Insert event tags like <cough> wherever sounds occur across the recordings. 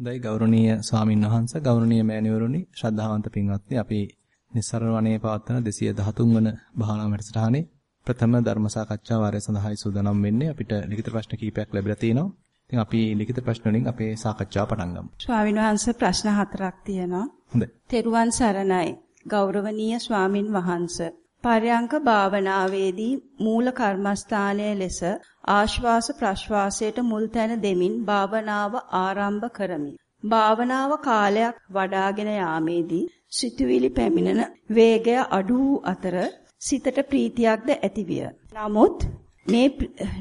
හොඳයි ගෞරවනීය ස්වාමින් වහන්සේ ගෞරවනීය මෑණිවරුනි ශ්‍රද්ධාවන්ත පින්වත්නි අපි නිස්සරණ වනයේ පවත්වන 213 වන භාවනා වැඩසටහනේ ප්‍රථම ධර්ම සාකච්ඡා වාරය සඳහායි සූදානම් වෙන්නේ අපිට ලිඛිත ප්‍රශ්න කිහිපයක් ලැබිලා තිනවා. ඉතින් අපි ලිඛිත ප්‍රශ්න වලින් අපේ සාකච්ඡාව පටන් ගමු. ස්වාමින් වහන්සේ ප්‍රශ්න හතරක් තියෙනවා. හොඳයි. තෙරුවන් සරණයි. ගෞරවනීය ස්වාමින් වහන්සේ පර්යංක භාවනාවේදී මූල කර්මස්ථානයේ ලෙස ආශ්වාස ප්‍රශ්වාසයට මුල් තැන දෙමින් භාවනාව ආරම්භ කරමි. භාවනාව කාලයක් වඩාගෙන යාමේදී සිතුවිලි පැමිණෙන වේගය අඩු වූ අතර සිතට ප්‍රීතියක්ද ඇතිවිය. නමුත් මේ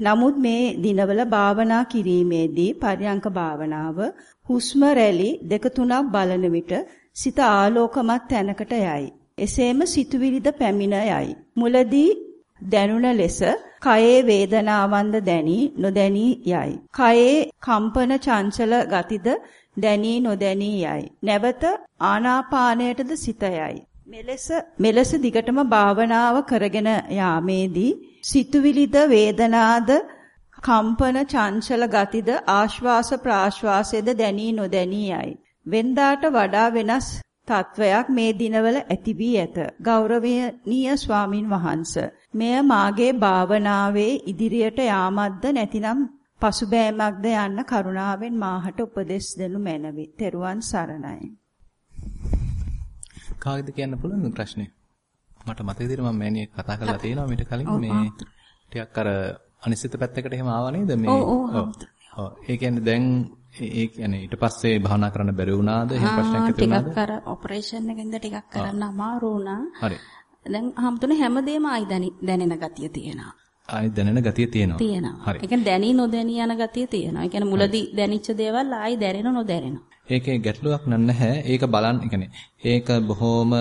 නමුත් මේ දිනවල භාවනා කිරීමේදී පර්යංක භාවනාව හුස්ම රැලි දෙක තුනක් බලන විට සිත ආලෝකමත් තැනකට යයි. එසේම සිතුවිලිද පැමිණ යයි. මුලදී දැනුණ ලෙස කයේ වේදනාවන්ද දැනි නොදැනී යයි. කයේ කම්පන චංචල ගතිද දැනී නොදැනී යයි. නැවත ආනාපානයටද සිත යයි. මෙලෙස මෙලෙස දිගටම භාවනාව කරගෙන යාමේදී සිතුවිලිද වේදනාද කම්පන චංචල ගතිද ආශ්වාස ප්‍රාශ්වාසයේද දැනී නොදැනී යයි. වෙන්දාට වඩා වෙනස් තත්වයක් මේ දිනවල ඇති වී ඇත. ගෞරවනීය ස්වාමින් වහන්සේ මෙය මාගේ භාවනාවේ ඉදිරියට යාමත්ද නැතිනම් පසුබෑමක්ද යන්න කරුණාවෙන් මාහට උපදෙස් දෙනු මැනවි. තෙරුවන් සරණයි. කාගෙද කියන්න පුළුවන් ප්‍රශ්නේ? මට මතක විදිහට මම මෑණියෙක් කතා කරලා තියෙනවා මීට කලින් මේ ටිකක් අර අනිසිත පැත්තකට එහෙම ආවා නේද මේ ඔව් ඔව් ඒ කියන්නේ දැන් ඒ කියන්නේ ඊට පස්සේ භාවනා කරන්න බැරි වුණාද? එහෙම ප්‍රශ්නයක් ඇති වුණාද? ටිකක් අර ඔපරේෂන් එකෙන්ද ටිකක් කරන්න අමාරු වුණා. හරි. දැන් හැමතුනේ හැමදේම ආයි දැනෙන ගතිය තියෙනවා. ආයි දැනෙන ගතිය තියෙනවා. තියෙනවා. හරි. ඒ කියන්නේ දැනී නොදැනී යන ගතිය තියෙනවා. ඒ කියන්නේ මුලදී දැනිච්ච දේවල් ආයි දැනෙන නොදැනෙනවා. ඒකේ ගැටලුවක් නැහැ. ඒක බලන්න කියන්නේ ඒක බොහොම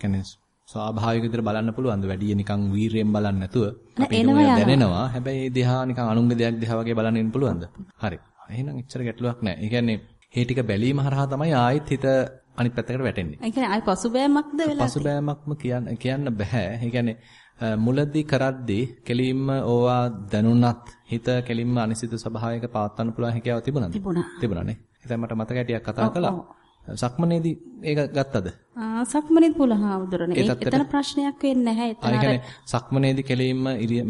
කියන්නේ ස්වාභාවික විදිහට බලන්න පුළුවන්ද? වැඩි නිකන් වීරයෙන් බලන්න නැතුව. අපිට දැනෙනවා. හැබැයි ඒ දිහා නිකන් අනුන්ගේ දෙයක් දිහා වගේ බලන්න පුළුවන්ද? හරි එහෙනම් එච්චර ගැටලුවක් නැහැ ඒ කියන්නේ මේ ටික බැලීම හරහා තමයි ආයෙත් හිත අනිත් පැත්තකට වැටෙන්නේ. ඒ කියන්නේ ආයි පසුබෑමක්ද වෙලා පසුබෑමක්ම කියන්න කියන්න බෑ. ඒ කියන්නේ මුලදී කරද්දී කෙලින්ම ඕවා දැනුණත් හිත කෙලින්ම අනිසිත ස්වභාවයක පවත්වන්න පුළුවන් හැකියාව තිබුණාද? තිබුණා. තිබුණානේ ඉතින් මට මතකයි ටිකක් කතා කළා සක්මනේදී ඒක ගත්තද? ආ සක්මනේදී පුලහාවුදුරනේ. එතන ප්‍රශ්නයක් වෙන්නේ නැහැ. එතන අර සක්මනේදී කෙලින්ම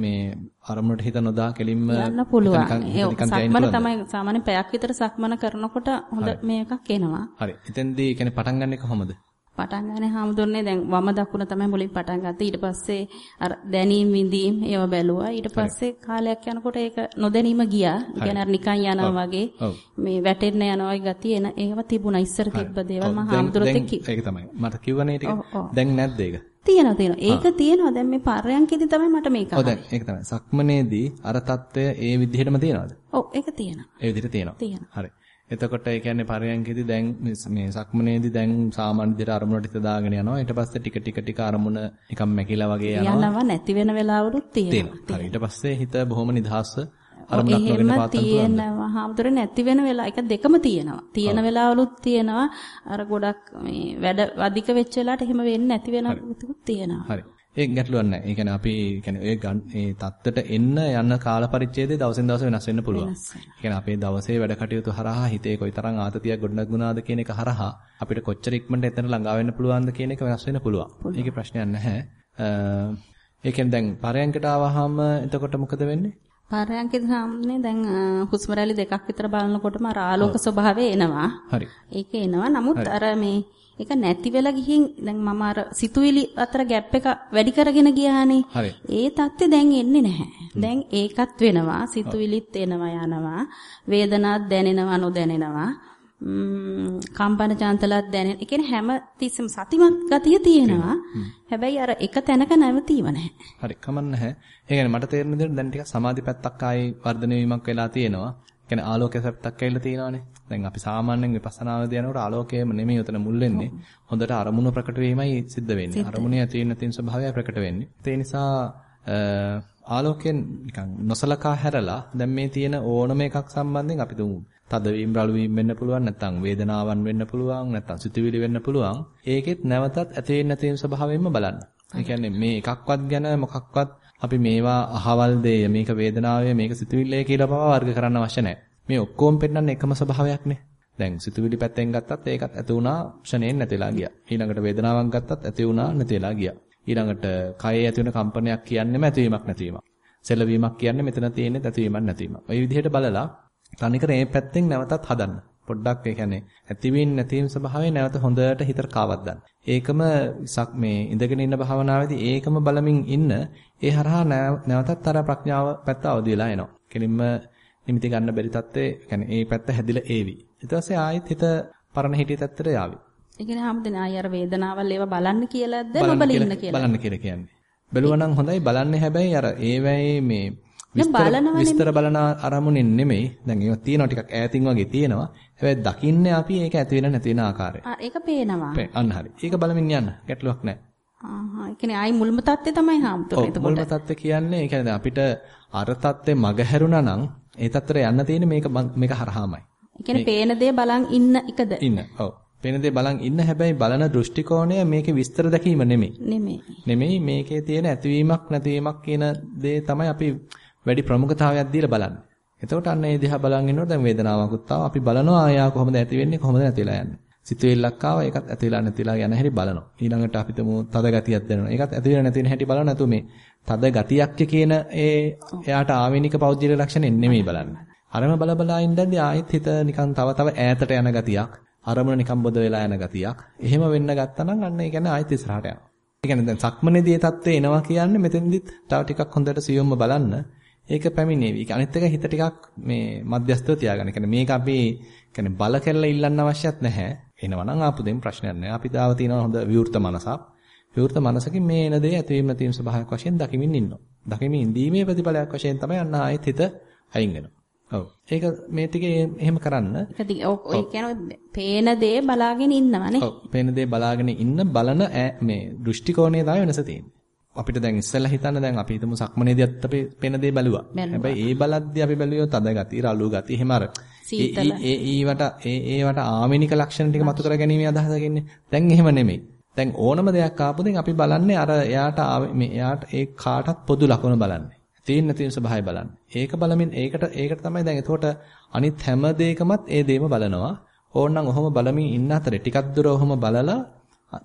මේ අරමුණට හිත නොදා කෙලින්ම යන්න පුළුවන්. සක්මන තමයි සාමාන්‍ය පැයක් විතර සක්මන කරනකොට හොඳ මේකක් එනවා. හරි. එතෙන්දී කියන්නේ පටන් ගන්න එක කොහොමද? පටන් ගන්න හැමදොන්නේ දැන් වම දකුණ තමයි මුලින් පටන් ගත්තේ. ඊට පස්සේ අර දැනීම් විඳීම් ඒව බැලුවා. ඊට පස්සේ කාලයක් යනකොට ඒක නොදැනීම ගියා. يعني අර නිකන් යනවා වගේ මේ වැටෙන්න යනවා වගේ ගතිය එන ඒව තිබුණා. ඉස්සර තිබ්බ දේවල් මම හාමුදුරුවෝ ඒක තමයි. මට කිව්වනේ ටික. දැන් නැද්ද ඒක? තියෙනවා තියෙනවා. ඒක තියෙනවා. දැන් මේ පර්යන්කෙදි තමයි මට මේක ආවේ. ඔව් දැන් ඒක තමයි. සක්මනේදී අර తত্ত্বය ඒ විදිහටම තියෙනවද? ඔව් ඒක තියෙනවා. ඒ විදිහට තියෙනවා. හරි. එතකොට ඒ කියන්නේ පරයන්කෙදි දැන් මේ සක්මනේදී දැන් සාමාන්‍ය විදිහට අරමුණට හිත දාගෙන යනවා. ඊට පස්සේ ටික ටික ටික අරමුණ නිකන් මැකිලා වගේ යනවා. යනවා නැති වෙන වෙලාවලුත් තියෙනවා. ඊට පස්සේ හිත බොහොම නිදහස්ව අරමුණක් නොගෙන පාත්තන් තියෙනවා. හාමුදුරනේ නැති වෙන වෙලාව එක දෙකම තියෙනවා. තියෙන වෙලාවලුත් තියෙනවා. අර ගොඩක් මේ වැඩ අධික වෙච්ච වෙලාවට එහෙම වෙන්නේ නැති වෙනකුත් තියෙනවා. හරි. ඒක ගැටලුවක් නැහැ. ඒ කියන්නේ අපි කියන්නේ ඔය ඒ தත්තට එන්න යන කාල පරිච්ඡේදය දවසින් දවස වෙනස් වෙන්න පුළුවන්. ඒ කියන්නේ අපේ දවසේ වැඩ කටයුතු හරහා හිතේ කොයිතරම් ආතතියක් ගොඩනගුණාද කියන එක හරහා අපිට කොච්චර ඉක්මනට එතන ළඟා වෙන්න පුළුවන්ද කියන එක වෙනස් වෙන්න පුළුවන්. ඒකේ ප්‍රශ්නයක් නැහැ. ඒ කියන්නේ දැන් පරයන්කට ආවහම එතකොට මොකද වෙන්නේ? පරයන්කේ සාමාන්‍යයෙන් දැන් හුස්ම රැලි දෙකක් විතර බලනකොටම අර ආලෝක ස්වභාවය එනවා. හරි. ඒක එනවා. නමුත් අර මේ ඒක නැති වෙලා ගිහින් දැන් මම අර සිතුවිලි අතර ગેප් එක වැඩි කරගෙන ගියානේ. ඒ தත්ත්වය දැන් එන්නේ නැහැ. දැන් ඒකත් වෙනවා. සිතුවිලිත් එනවා යනවා. වේදනාවක් දැනෙනවා නොදැනෙනවා. කම්පන චංචලත් දැනෙන. ඒ කියන්නේ හැම තිස්සෙම සතිමත් ගතිය තියෙනවා. හැබැයි අර එක තැනක නැවතීම නැහැ. හරි, කමන්න නැහැ. ඒ කියන්නේ මට තේරෙන විදිහට දැන් ටිකක් සමාධි පැත්තක් ආයේ වර්ධනය වීමක් වෙලා තියෙනවා. කියන්නේ ආලෝකය පැත්තක් ඇවිල්ලා තියෙනවානේ. දැන් අපි සාමාන්‍යයෙන් විපස්සනාවේදී යනකොට ආලෝකයම නෙමෙයි උතන මුල් වෙන්නේ. හොඳට අරමුණු ප්‍රකට වීමයි සිද්ධ වෙන්නේ. අරමුණේ ඇති වෙන තියෙන ස්වභාවය ප්‍රකට වෙන්නේ. ඒ නිසා ආලෝකයෙන් නිකන් නොසලකා හැරලා දැන් මේ තියෙන ඕනම එකක් සම්බන්ධයෙන් අපි දුමු. තදවීම රළුවීම වෙන්න පුළුවන් නැත්නම් වේදනාවන් වෙන්න පුළුවන් නැත්නම් සිතුවිලි වෙන්න පුළුවන්. ඒකෙත් නැවතත් ඇති වෙන්න තියෙන ස්වභාවයෙන්ම බලන්න. ඒ කියන්නේ මේ එකක්වත් ගැන මොකක්වත් අපි මේවා අහවල් දෙය මේක වේදනාවේ මේක සිතුවිල්ලේ කියලා පවා වර්ග කරන්න අවශ්‍ය නැහැ. මේ ඔක්කොම පෙන්නන්නේ එකම ස්වභාවයක්නේ. දැන් සිතුවිලි පැත්තෙන් ගත්තත් ඒකත් ඇති වුණා ක්ෂණයෙන් නැතිලා ගියා. ඊළඟට වේදනාවක් ගත්තත් ඇති වුණා නැතිලා ගියා. ඊළඟට කයේ ඇති වෙන කම්පනයක් කියන්නේම ඇතිවීමක් නැතිවීමක්. සෙලවීමක් කියන්නේ මෙතන තියෙන්නේ ඇතිවීමක් නැතිවීමක්. ওই විදිහට බලලා තනිකර මේ පැත්තෙන් නැවතත් හදන්න. පොඩ්ඩක් ඒ කියන්නේ ඇතිවීම නැතිවීම ස්වභාවය නැවත හොඳට හිතට කාවද්දන්න. ඒකම මේ ඉඳගෙන ඉන්න භාවනාවේදී ඒකම බලමින් ඉන්න ඒ හරහා නැවතත් අර ප්‍රඥාව පැත්ත අවදි වෙලා එනවා. කෙලින්ම නිමිති ගන්න බැරි තත්ත්වේ يعني ඒ පැත්ත හැදිලා ඒවි. ඊට පස්සේ ආයෙත් හිත පරණ හිටිය තත්ත්වයට යාවි. ඒ කියන්නේ හැමදෙනා ආය අර වේදනාවල් ඒවා බලන්න කියලාද නොබල ඉන්න කියලා. බලන්න කියලා කියන්නේ. බැලුවා නම් හොඳයි බලන්නේ හැබැයි අර ඒවැයේ මේ විස්තර බලන අරමුණෙන් නෙමෙයි. දැන් ඒවා තියෙනවා ටිකක් ඈතින් වගේ තියෙනවා. හැබැයි දකින්නේ අපි ඒක ඇති වෙන නැති වෙන ආකාරය. ආ ඒක පේනවා. අන්න හරි. ඒක බලමින් යන්න. ගැටලුවක් නැහැ. ආහා. ඒ කියන්නේ ආයි මුල්ම தත්ත්වය තමයි හම්බුනේ එතකොට. මුල්ම தත්ත්වය කියන්නේ ඒ කියන්නේ අපිට අර தත්ත්වේ මග හැරුණා නම් ඒ தත්තර යන්න තියෙන්නේ මේක මේක හරහාමයි. ඒ කියන්නේ පේන දේ බලන් ඉන්න එකද? ඉන්න. ඔව්. පේන දේ බලන් ඉන්න හැබැයි බලන දෘෂ්ටි කෝණය මේකේ විස්තර දැකීම නෙමෙයි. නෙමෙයි. නෙමෙයි මේකේ තියෙන ඇතිවීමක් නැතිවීමක් කියන දේ තමයි අපි වැඩි ප්‍රමුඛතාවයක් දීලා බලන්නේ. එතකොට අන්න ඒ දිහා බලන් ඉන්නකොට දැන් වේදනාවකුත් ආවා. අපි බලනවා ආයා කොහොමද ඇති වෙන්නේ කොහොමද නැතිලා යන්නේ. සිතුවිල්ලක් ආවා ඒකත් ඇතිලා නැතිලා යන හැටි බලනවා. ඊළඟට අපිටම තද ගතියක් දැනෙනවා. ඒකත් ඇති වෙන නැති වෙන හැටි බලනවා නැතු මේ තද ගතියක් කියන ඒ එයාට ආවෙනික පෞද්ගලික ලක්ෂණ නෙමෙයි බලන්නේ. අරම බල බලා ඉඳන්දී ආයෙත් හිත නිකන් තව තව ඈතට යන ගතියක්. අරමුණ නිකන් බොද වෙලා යන ගතියක්. එහෙම වෙන්න ගත්තා නම් අන්න ඒ කියන්නේ ආයෙත් ඉස්සරහට යනවා. ඒ කියන්නේ දැන් සක්මනේදී ඒ தත්ත්වේ එනවා කියන්නේ මෙතෙන්දිත් තව ටිකක් හොඳට සියුම්ව බලන්න ඒක පැමිණේවි. අනිත් එක හිත ටිකක් මේ මධ්‍යස්තව තියාගන්න. කියන්නේ මේක අපි කියන්නේ බල කරලා ඉල්ලන්න අවශ්‍යත් නැහැ. එනවා නම් ආපු දෙයින් ප්‍රශ්නයක් නැහැ. අපි දාව තියෙනවා හොඳ විවෘත මනසක්. විවෘත මනසකින් මේ එන දේ ඇතිවීම නැතිවීම ස්වභාවයක් වශයෙන් දකිමින් ඉන්නවා. දකිමින් ඉඳීමේ ප්‍රතිඵලයක් වශයෙන් තමයි අන්න ආයෙත් හිත අයින් වෙනවා. ඔව්. ඒක මේ ටිකේ එහෙම කරන්න. ඔය කියන්නේ පේන දේ බලාගෙන ඉන්නවනේ. ඔව්. පේන දේ බලාගෙන ඉන්න බලන මේ දෘෂ්ටි කෝණය තමයි වෙනස තියෙන්නේ. අපිට දැන් ඉස්සෙල්ලා හිතන්න දැන් අපි හිතමු සක්මනේදීත් අපි පේන දේ බැලුවා. හැබැයි ඒ බලද්දී අපි බැලුවොත් අද ගති, රළු ගති, එහෙම අර ඒ ඒ ඊවට ඒ ඒවට ආමිනික ලක්ෂණ ටික මතු කර ගැනීම අදහසකින්නේ. දැන් එහෙම නෙමෙයි. දැන් ඕනම දෙයක් ආපුදින් අපි බලන්නේ අර එයාට මේ එයාට ඒ කාටත් පොදු ලක්ෂණ බලන්නේ. තියෙන තියෙන ස්වභාවය බලන්නේ. ඒක බලමින් ඒකට ඒකට තමයි දැන් එතකොට අනිත් හැම දෙයකමත් ඒ දේම බලනවා. ඕනනම් ඔහොම බලමින් ඉන්න අතරේ ටිකක් දුර ඔහොම බලලා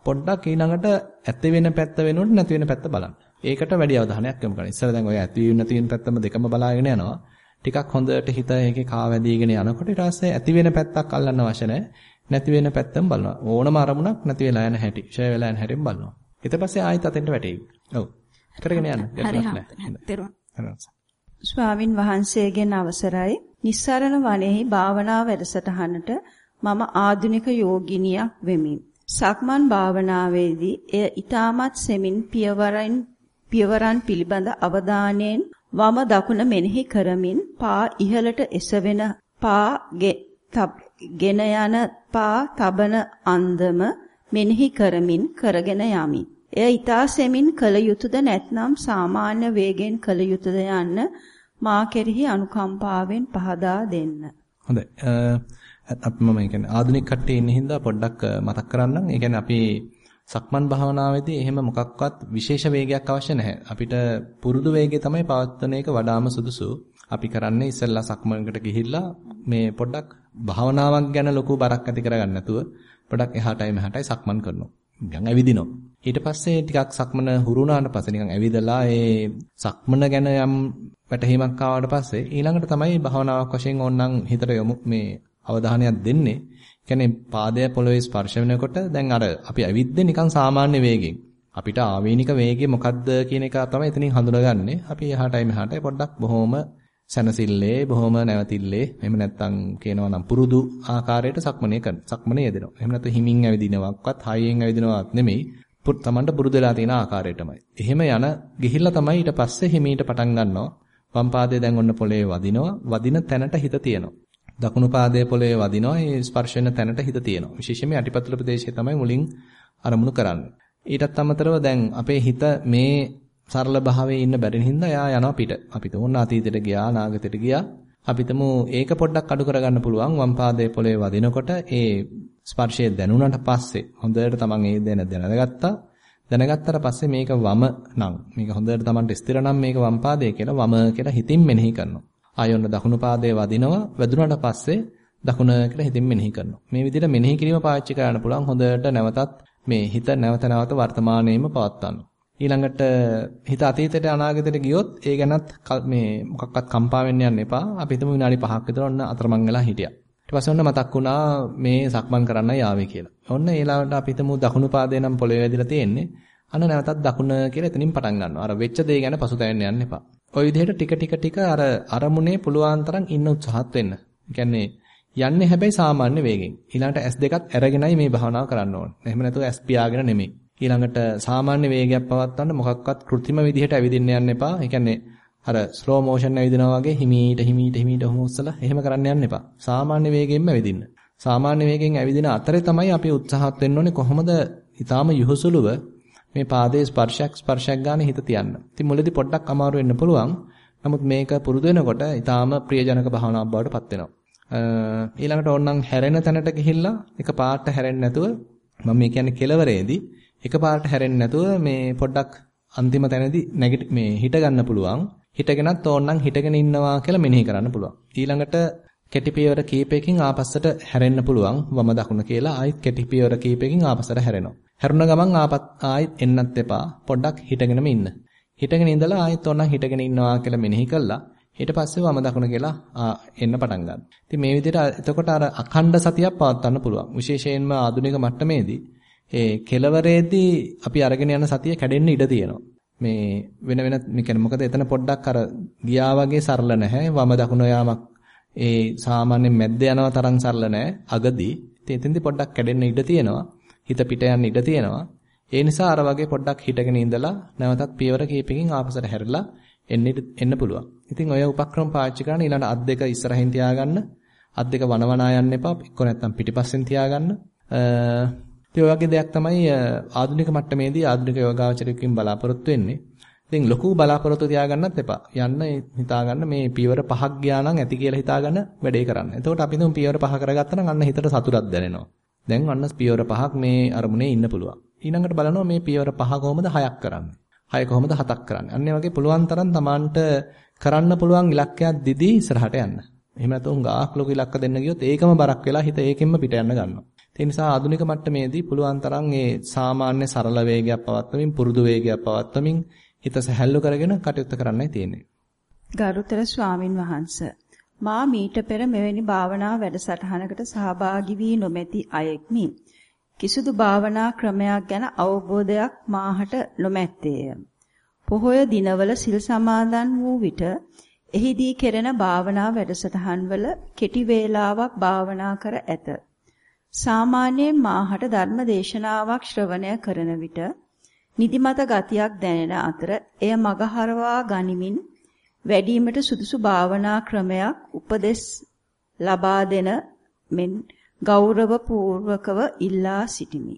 පොඩ්ඩක් ඊළඟට ඇති වෙන පැත්ත වෙනුවට නැති වෙන පැත්ත බලන්න. ඒකට වැඩි අවධානයක් යොමු කරන්න. ඉස්සර දැන් ඔය ඇති වෙන නැති වෙන පැත්තම දෙකම බලාගෙන යනවා. ටිකක් හොඳට හිත ඒකේ කාවැදීගෙන යනකොට ඊට පස්සේ ඇති වෙන පැත්තක් අල්ලන්න අවශ්‍ය නැහැ. නැති වෙන පැත්තම බලනවා. ඕනම අරමුණක් නැති වෙලා යන හැටි, ෂය වෙලා යන හැටිම බලනවා. ඊට පස්සේ ආයෙත් අතෙන්ට වැටෙයි. ඔව්. කරගෙන යන්න. ස්වාමින් වහන්සේගෙන් අවසරයි. නිස්සරණ වනයේහි භාවනා වැඩසටහනට මම ආධුනික යෝගිනියක් වෙමි. සක්මන් භාවනාවේදී එය ඊටමත් සෙමින් පියවරෙන් පියවරන් පිළිබඳ අවධානයෙන් වම දකුණ මෙනෙහි කරමින් පා ඉහළට එසවෙන පා ගෙන යන පා තබන අන්දම මෙනෙහි කරමින් කරගෙන යමි. එය ඊතා සෙමින් කළ යුතුයද නැත්නම් සාමාන්‍ය වේගෙන් කළ යුතුයද යන්න මා කෙරෙහි අනුකම්පාවෙන් පහදා දෙන්න. හොඳයි. අපි මම කියන්නේ ආධුනික කට්ටිය ඉන්න හින්දා පොඩ්ඩක් මතක් කරන්නම්. ඒ කියන්නේ අපි සක්මන් භාවනාවේදී එහෙම මොකක්වත් විශේෂ වේගයක් අවශ්‍ය නැහැ. අපිට පුරුදු වේගය තමයි පවත්වන එක වඩාම සුදුසු. අපි කරන්නේ ඉස්සෙල්ලා සක්මනකට ගිහිල්ලා මේ පොඩ්ඩක් භාවනාවක් ගැන ලොකු බරක් ඇති කරගන්න නැතුව පොඩ්ඩක් එහාටයි මෙහාටයි සක්මන් කරනවා. නිකන් ඇවිදිනවා. ඊට පස්සේ ටිකක් සක්මන හුරුුණාට පස්සේ නිකන් ඇවිදලා ඒ සක්මන ගැන යම් වැටහීමක් ආවට පස්සේ ඊළඟට තමයි භාවනාවක් වශයෙන් ඕනනම් හිතට යොමු මේ අවධානයක් දෙන්නේ. කියන්නේ පාදය පොළවේ ස්පර්ශ වෙනකොට දැන් අර අපි ඇවිද්දේ නිකන් සාමාන්‍ය වේගෙන්. අපිට ආවේනික වේගය මොකද්ද කියන එක තමයි එතනින් හඳුනගන්නේ. අපි එහාටයි මෙහාටයි පොඩ්ඩක් බොහොම සැනසille බොහොම නැවතිල්ලේ එහෙම නැත්නම් කියනවා නම් පුරුදු ආකාරයට සක්මනේ කරන. සක්මනේ යෙදෙනවා. එහෙම නැත්නම් හිමින් ඇවිදිනවක්වත් හයියෙන් ඇවිදිනවක් නෙමෙයි. තමන්ට පුරුදු වෙලා තියෙන ආකාරයටමයි. එහෙම යන ගිහිල්ලා තමයි ඊට පස්සේ හිමීට පටන් ගන්නවා. වම් පාදයේ දැන් ඔන්න පොළවේ වදිනවා. වදින තැනට හිත තියෙනවා. දකුණු පාදයේ පොළවේ වදිනවා. ඒ ස්පර්ශ වෙන තැනට හිත තියෙනවා. විශේෂයෙන්ම යටිපතුල ප්‍රදේශයේ තමයි මුලින් අරමුණු කරන්නේ. ඊටත් අමතරව දැන් අපේ හිත මේ සරල භාවයේ ඉන්න බැරි හින්දා එයා යනවා පිට. අපි තුමුන් අතීතයට ගියා, අනාගතයට ගියා. අපි තුමු ඒක පොඩ්ඩක් අඩු කරගන්න පුළුවන්. වම් පාදයේ පොළවේ වදිනකොට ඒ ස්පර්ශය දැනුණාට පස්සේ හොඳට තමන් ඒ දැන දැනගත්තා. දැනගත්තට පස්සේ මේක වම නම් මේක හොඳට තමන්ට ස්ථිර නම් මේක වම් පාදය කියලා වම කියලා හිතින් මෙනෙහි කරනවා. ආයොන්න දකුණු පාදයේ වදිනවා වැදුනට පස්සේ දකුණ කියලා හිතින් මෙනෙහි කරනවා. මේ විදිහට මෙනෙහි කිරීම පාවිච්චි කරන්න පුළුවන් හොඳට නැවතත් මේ හිත නැවත නැවත වර්තමානයේම පවත්වන්න. ඊළඟට හිත අතීතයට අනාගතයට ගියොත් ඒ ගැනත් මේ මොකක්වත් කම්පා වෙන්න යන්න එපා. අපි හිතමු විනාඩි 5ක් විතර ඔන්න අතරමං වෙලා හිටියා. ඊට පස්සේ ඔන්න මතක් වුණා මේ සක්මන් කරන්නයි ආවේ කියලා. ඔන්න ඒ ලාවට අපි හිතමු දකුණු පාදේ නම් පොළවේ වැදිලා තියෙන්නේ. අන්න නැවතත් දකුණ කියලා එතනින් පටන් ගන්නවා. අර වෙච්ච දේ ගැන පසුතැවෙන්න යන්න එපා. ওই විදිහට ටික ටික ටික අර අරමුණේ පුළුවන් තරම් ඉන්න උත්සාහත් වෙන්න. කියන්නේ යන්නේ හැබැයි සාමාන්‍ය වේගෙන්. ඊළඟට S2ත් අරගෙනයි මේ භාවනාව කරන්න ඕනේ. එහෙම නැතුව S පියාගෙන නෙමෙයි. ඊළඟට සාමාන්‍ය වේගයක් පවත්වන්න මොකක්වත් කෘත්‍රිම විදිහට ඇවිදින්න යන්න එපා. ඒ කියන්නේ අර ස්ලෝ මොෂන් ඇවිදිනවා වගේ හිමීට හිමීට හිමීට ඔහොම උස්සලා එහෙම කරන්න යන්න එපා. සාමාන්‍ය වේගෙන්ම ඇවිදින්න. සාමාන්‍ය වේගෙන් ඇවිදින අතරේ තමයි අපි උත්සාහත් වෙන්න ඕනේ කොහොමද ඊටාම යහුසුලුව මේ පාදයේ ස්පර්ශයක් ස්පර්ශයක් ගන්න හිත තියන්න. ඉතින් මුලදී පොඩ්ඩක් අමාරු වෙන්න පුළුවන්. නමුත් මේක පුරුදු වෙනකොට ඊටාම ප්‍රියජනක භාවනාවක් බවට පත් වෙනවා. ඊළඟට ඕනනම් හැරෙන තැනට ගිහිල්ලා එක පාට හැරෙන්නේ නැතුව මම මේ කියන්නේ කෙලවරේදී එක පාට හැරෙන්නේ නැතුව මේ පොඩ්ඩක් අන්තිම තැනදී නැගිට මේ හිට ගන්න පුළුවන්. හිටගෙනත් ඕනනම් හිටගෙන ඉන්නවා කියලා මෙනෙහි කරන්න පුළුවන්. ඊළඟට කෙටි පියවර කීපයකින් ආපස්සට හැරෙන්න පුළුවන් වම දකුණ කියලා ආයිත් කෙටි පියවර කීපයකින් ආපස්සට හැරෙනවා. හැරුණ ගමන් ආපත් ආයිත් එන්නත් එපා. පොඩ්ඩක් හිටගෙනම ඉන්න. හිටගෙන ඉඳලා ආයිත් ඕනනම් හිටගෙන ඉන්නවා කියලා මෙනෙහි කළා. ඊට පස්සේ වම දකුණ කියලා එන්න පටන් ගන්න. ඉතින් මේ විදිහට එතකොට අර අඛණ්ඩ සතියක් පවත්වන්න පුළුවන්. විශේෂයෙන්ම ආධුනික මට්ටමේදී ඒ කෙලවරේදී අපි අරගෙන යන සතිය කැඩෙන්න ඉඩ තියෙනවා. මේ වෙන වෙන මේ කියන්නේ මොකද එතන පොඩ්ඩක් අර ගියා වගේ සරල නැහැ. වම දකුණ යාමක් ඒ සාමාන්‍ය මැද්ද යනවා තරම් සරල නැහැ. අගදී. ඉතින් එතෙන්දී පොඩ්ඩක් කැඩෙන්න ඉඩ තියෙනවා. හිත පිට යන්න ඉඩ තියෙනවා. ඒ නිසා අර වගේ පොඩ්ඩක් හිටගෙන ඉඳලා නැවතත් පියවර කීපකින් ආපසට හැරිලා එන්න එන්න පුළුවන්. ඉතින් ඔය උපක්‍රම පාවිච්චි කරන ඊළඟ අත් දෙක ඉස්සරහින් තියාගන්න. අත් දෙක වනවනා යන්න එපා. එක්ක නැත්තම් පිටිපස්සෙන් තියාගන්න. ඉතින් ඔය වගේ දෙයක් තමයි ආධුනික මට්ටමේදී ආධුනික යෝගාචරයකින් බලාපොරොත්තු වෙන්නේ. ඉතින් ලොකු බලාපොරොත්තු තියාගන්නත් එපා. යන්න හිතාගන්න මේ පියවර පහක් ගියා නම් ඇති කියලා හිතාගන්න වැඩේ කරන්න. එතකොට අපි තුන් පියවර පහ කරගත්තා නම් අන්න හිතට සතුටක් දැනෙනවා. දැන් අන්න පියවර පහක් මේ අරමුණේ ඉන්න පුළුවන්. ඊළඟට බලනවා මේ පියවර පහ කොහොමද හයක් කරන්නේ? හය කොහොමද හතක් කරන්නේ? අන්න වගේ පුළුවන් තරම් Tamanට කරන්න පුළුවන් ඉලක්කයක් දිදී ඉස්සරහට යන්න. එහෙම නැත්නම් ගාක් ලොකු ඉලක්ක දෙන්න ගියොත් ඒකම බරක් වෙලා හිත ඒකෙන්ම පිට යන්න ගන්නවා. ඒ නිසා ආධුනික මට්ටමේදී පුළුවන් තරම් ඒ සාමාන්‍ය සරල වේගයක් පවත්වමින් පුරුදු වේගයක් පවත්වමින් හිත සැහැල්ලු කරගෙන කටයුතු කරන්නයි තියෙන්නේ. ගරුතර ස්වාමින් වහන්සේ මා මීට පෙර මෙවැනි භාවනා වැඩසටහනකට සහභාගී වී නොමැති අයෙක්මි. කිසිදු භාවනා ක්‍රමයක් ගැන අවබෝධයක් මාහට නොමැත්තේය. පොහොය දිනවල සිල් සමාදන් වූ විට එහිදී කෙරෙන භාවනා වැඩසටහන්වල කෙටි වේලාවක් භාවනා කර ඇත. සාමාන්‍යයෙන් මාහට ධර්ම දේශනාවක් ශ්‍රවණය කරන විට නිදිමත ගතියක් දැනෙන අතර එය මගහරවා ගනිමින් වැඩිමිට සුදුසු භාවනා ක්‍රමයක් උපදෙස් ලබා දෙන මෙන් ගෞරව පූර්වකව ඉල්ලා සිටිමි.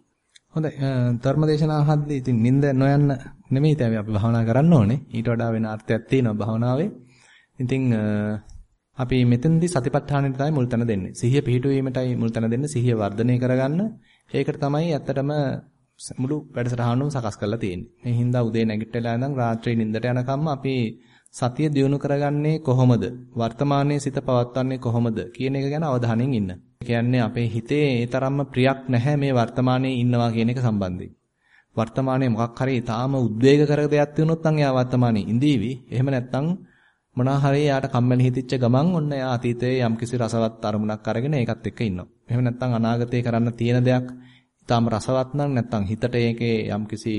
හොඳයි ධර්ම දේශනා අහද්දී ඉතින් නිින්ද නොයන්න නෙමෙයි අපි භාවනා කරන්න ඕනේ. ඊට වඩා වෙන අර්ථයක් තියෙනවා භාවනාවේ. ඉතින් අපි මෙතනදී සතිපට්ඨානෙට තමයි මුල් තැන දෙන්නේ. සිහිය පිහිටුවීමටයි මුල් තැන දෙන්නේ. සිහිය වර්ධනය කරගන්න. ඒකට තමයි ඇත්තටම මුළු වැඩසටහනම සකස් කරලා තියෙන්නේ. මේ හින්දා උදේ නැගිටලා ඉඳන් රාත්‍රියේ නිින්දට යනකම් අපි සතිය දියුණු කරගන්නේ කොහොමද? වර්තමානයේ සිත පවත්වන්නේ කොහොමද කියන එක ගැන අවධානයෙන් ඉන්න. කියන්නේ අපේ හිතේ ඒ තරම්ම ප්‍රියක් නැහැ මේ වර්තමානයේ ඉන්නවා කියන එක සම්බන්ධයෙන්. වර්තමානයේ මොකක් හරි ඊටාම උද්වේග කරක දෙයක් තියුණොත් නම් එයා වර්තමානයේ ඉඳීවි. එහෙම නැත්නම් මොනවා හරි යාට කම්මැලි හිතිච්ච ගමන් ඔන්න එයා අතීතයේ යම්කිසි රසවත් අරමුණක් අරගෙන ඒකත් එක්ක ඉන්නවා. එහෙම නැත්නම් අනාගතේ කරන්න තියෙන දෙයක් ඊටාම රසවත් නම් නැත්නම් හිතට ඒකේ යම්කිසි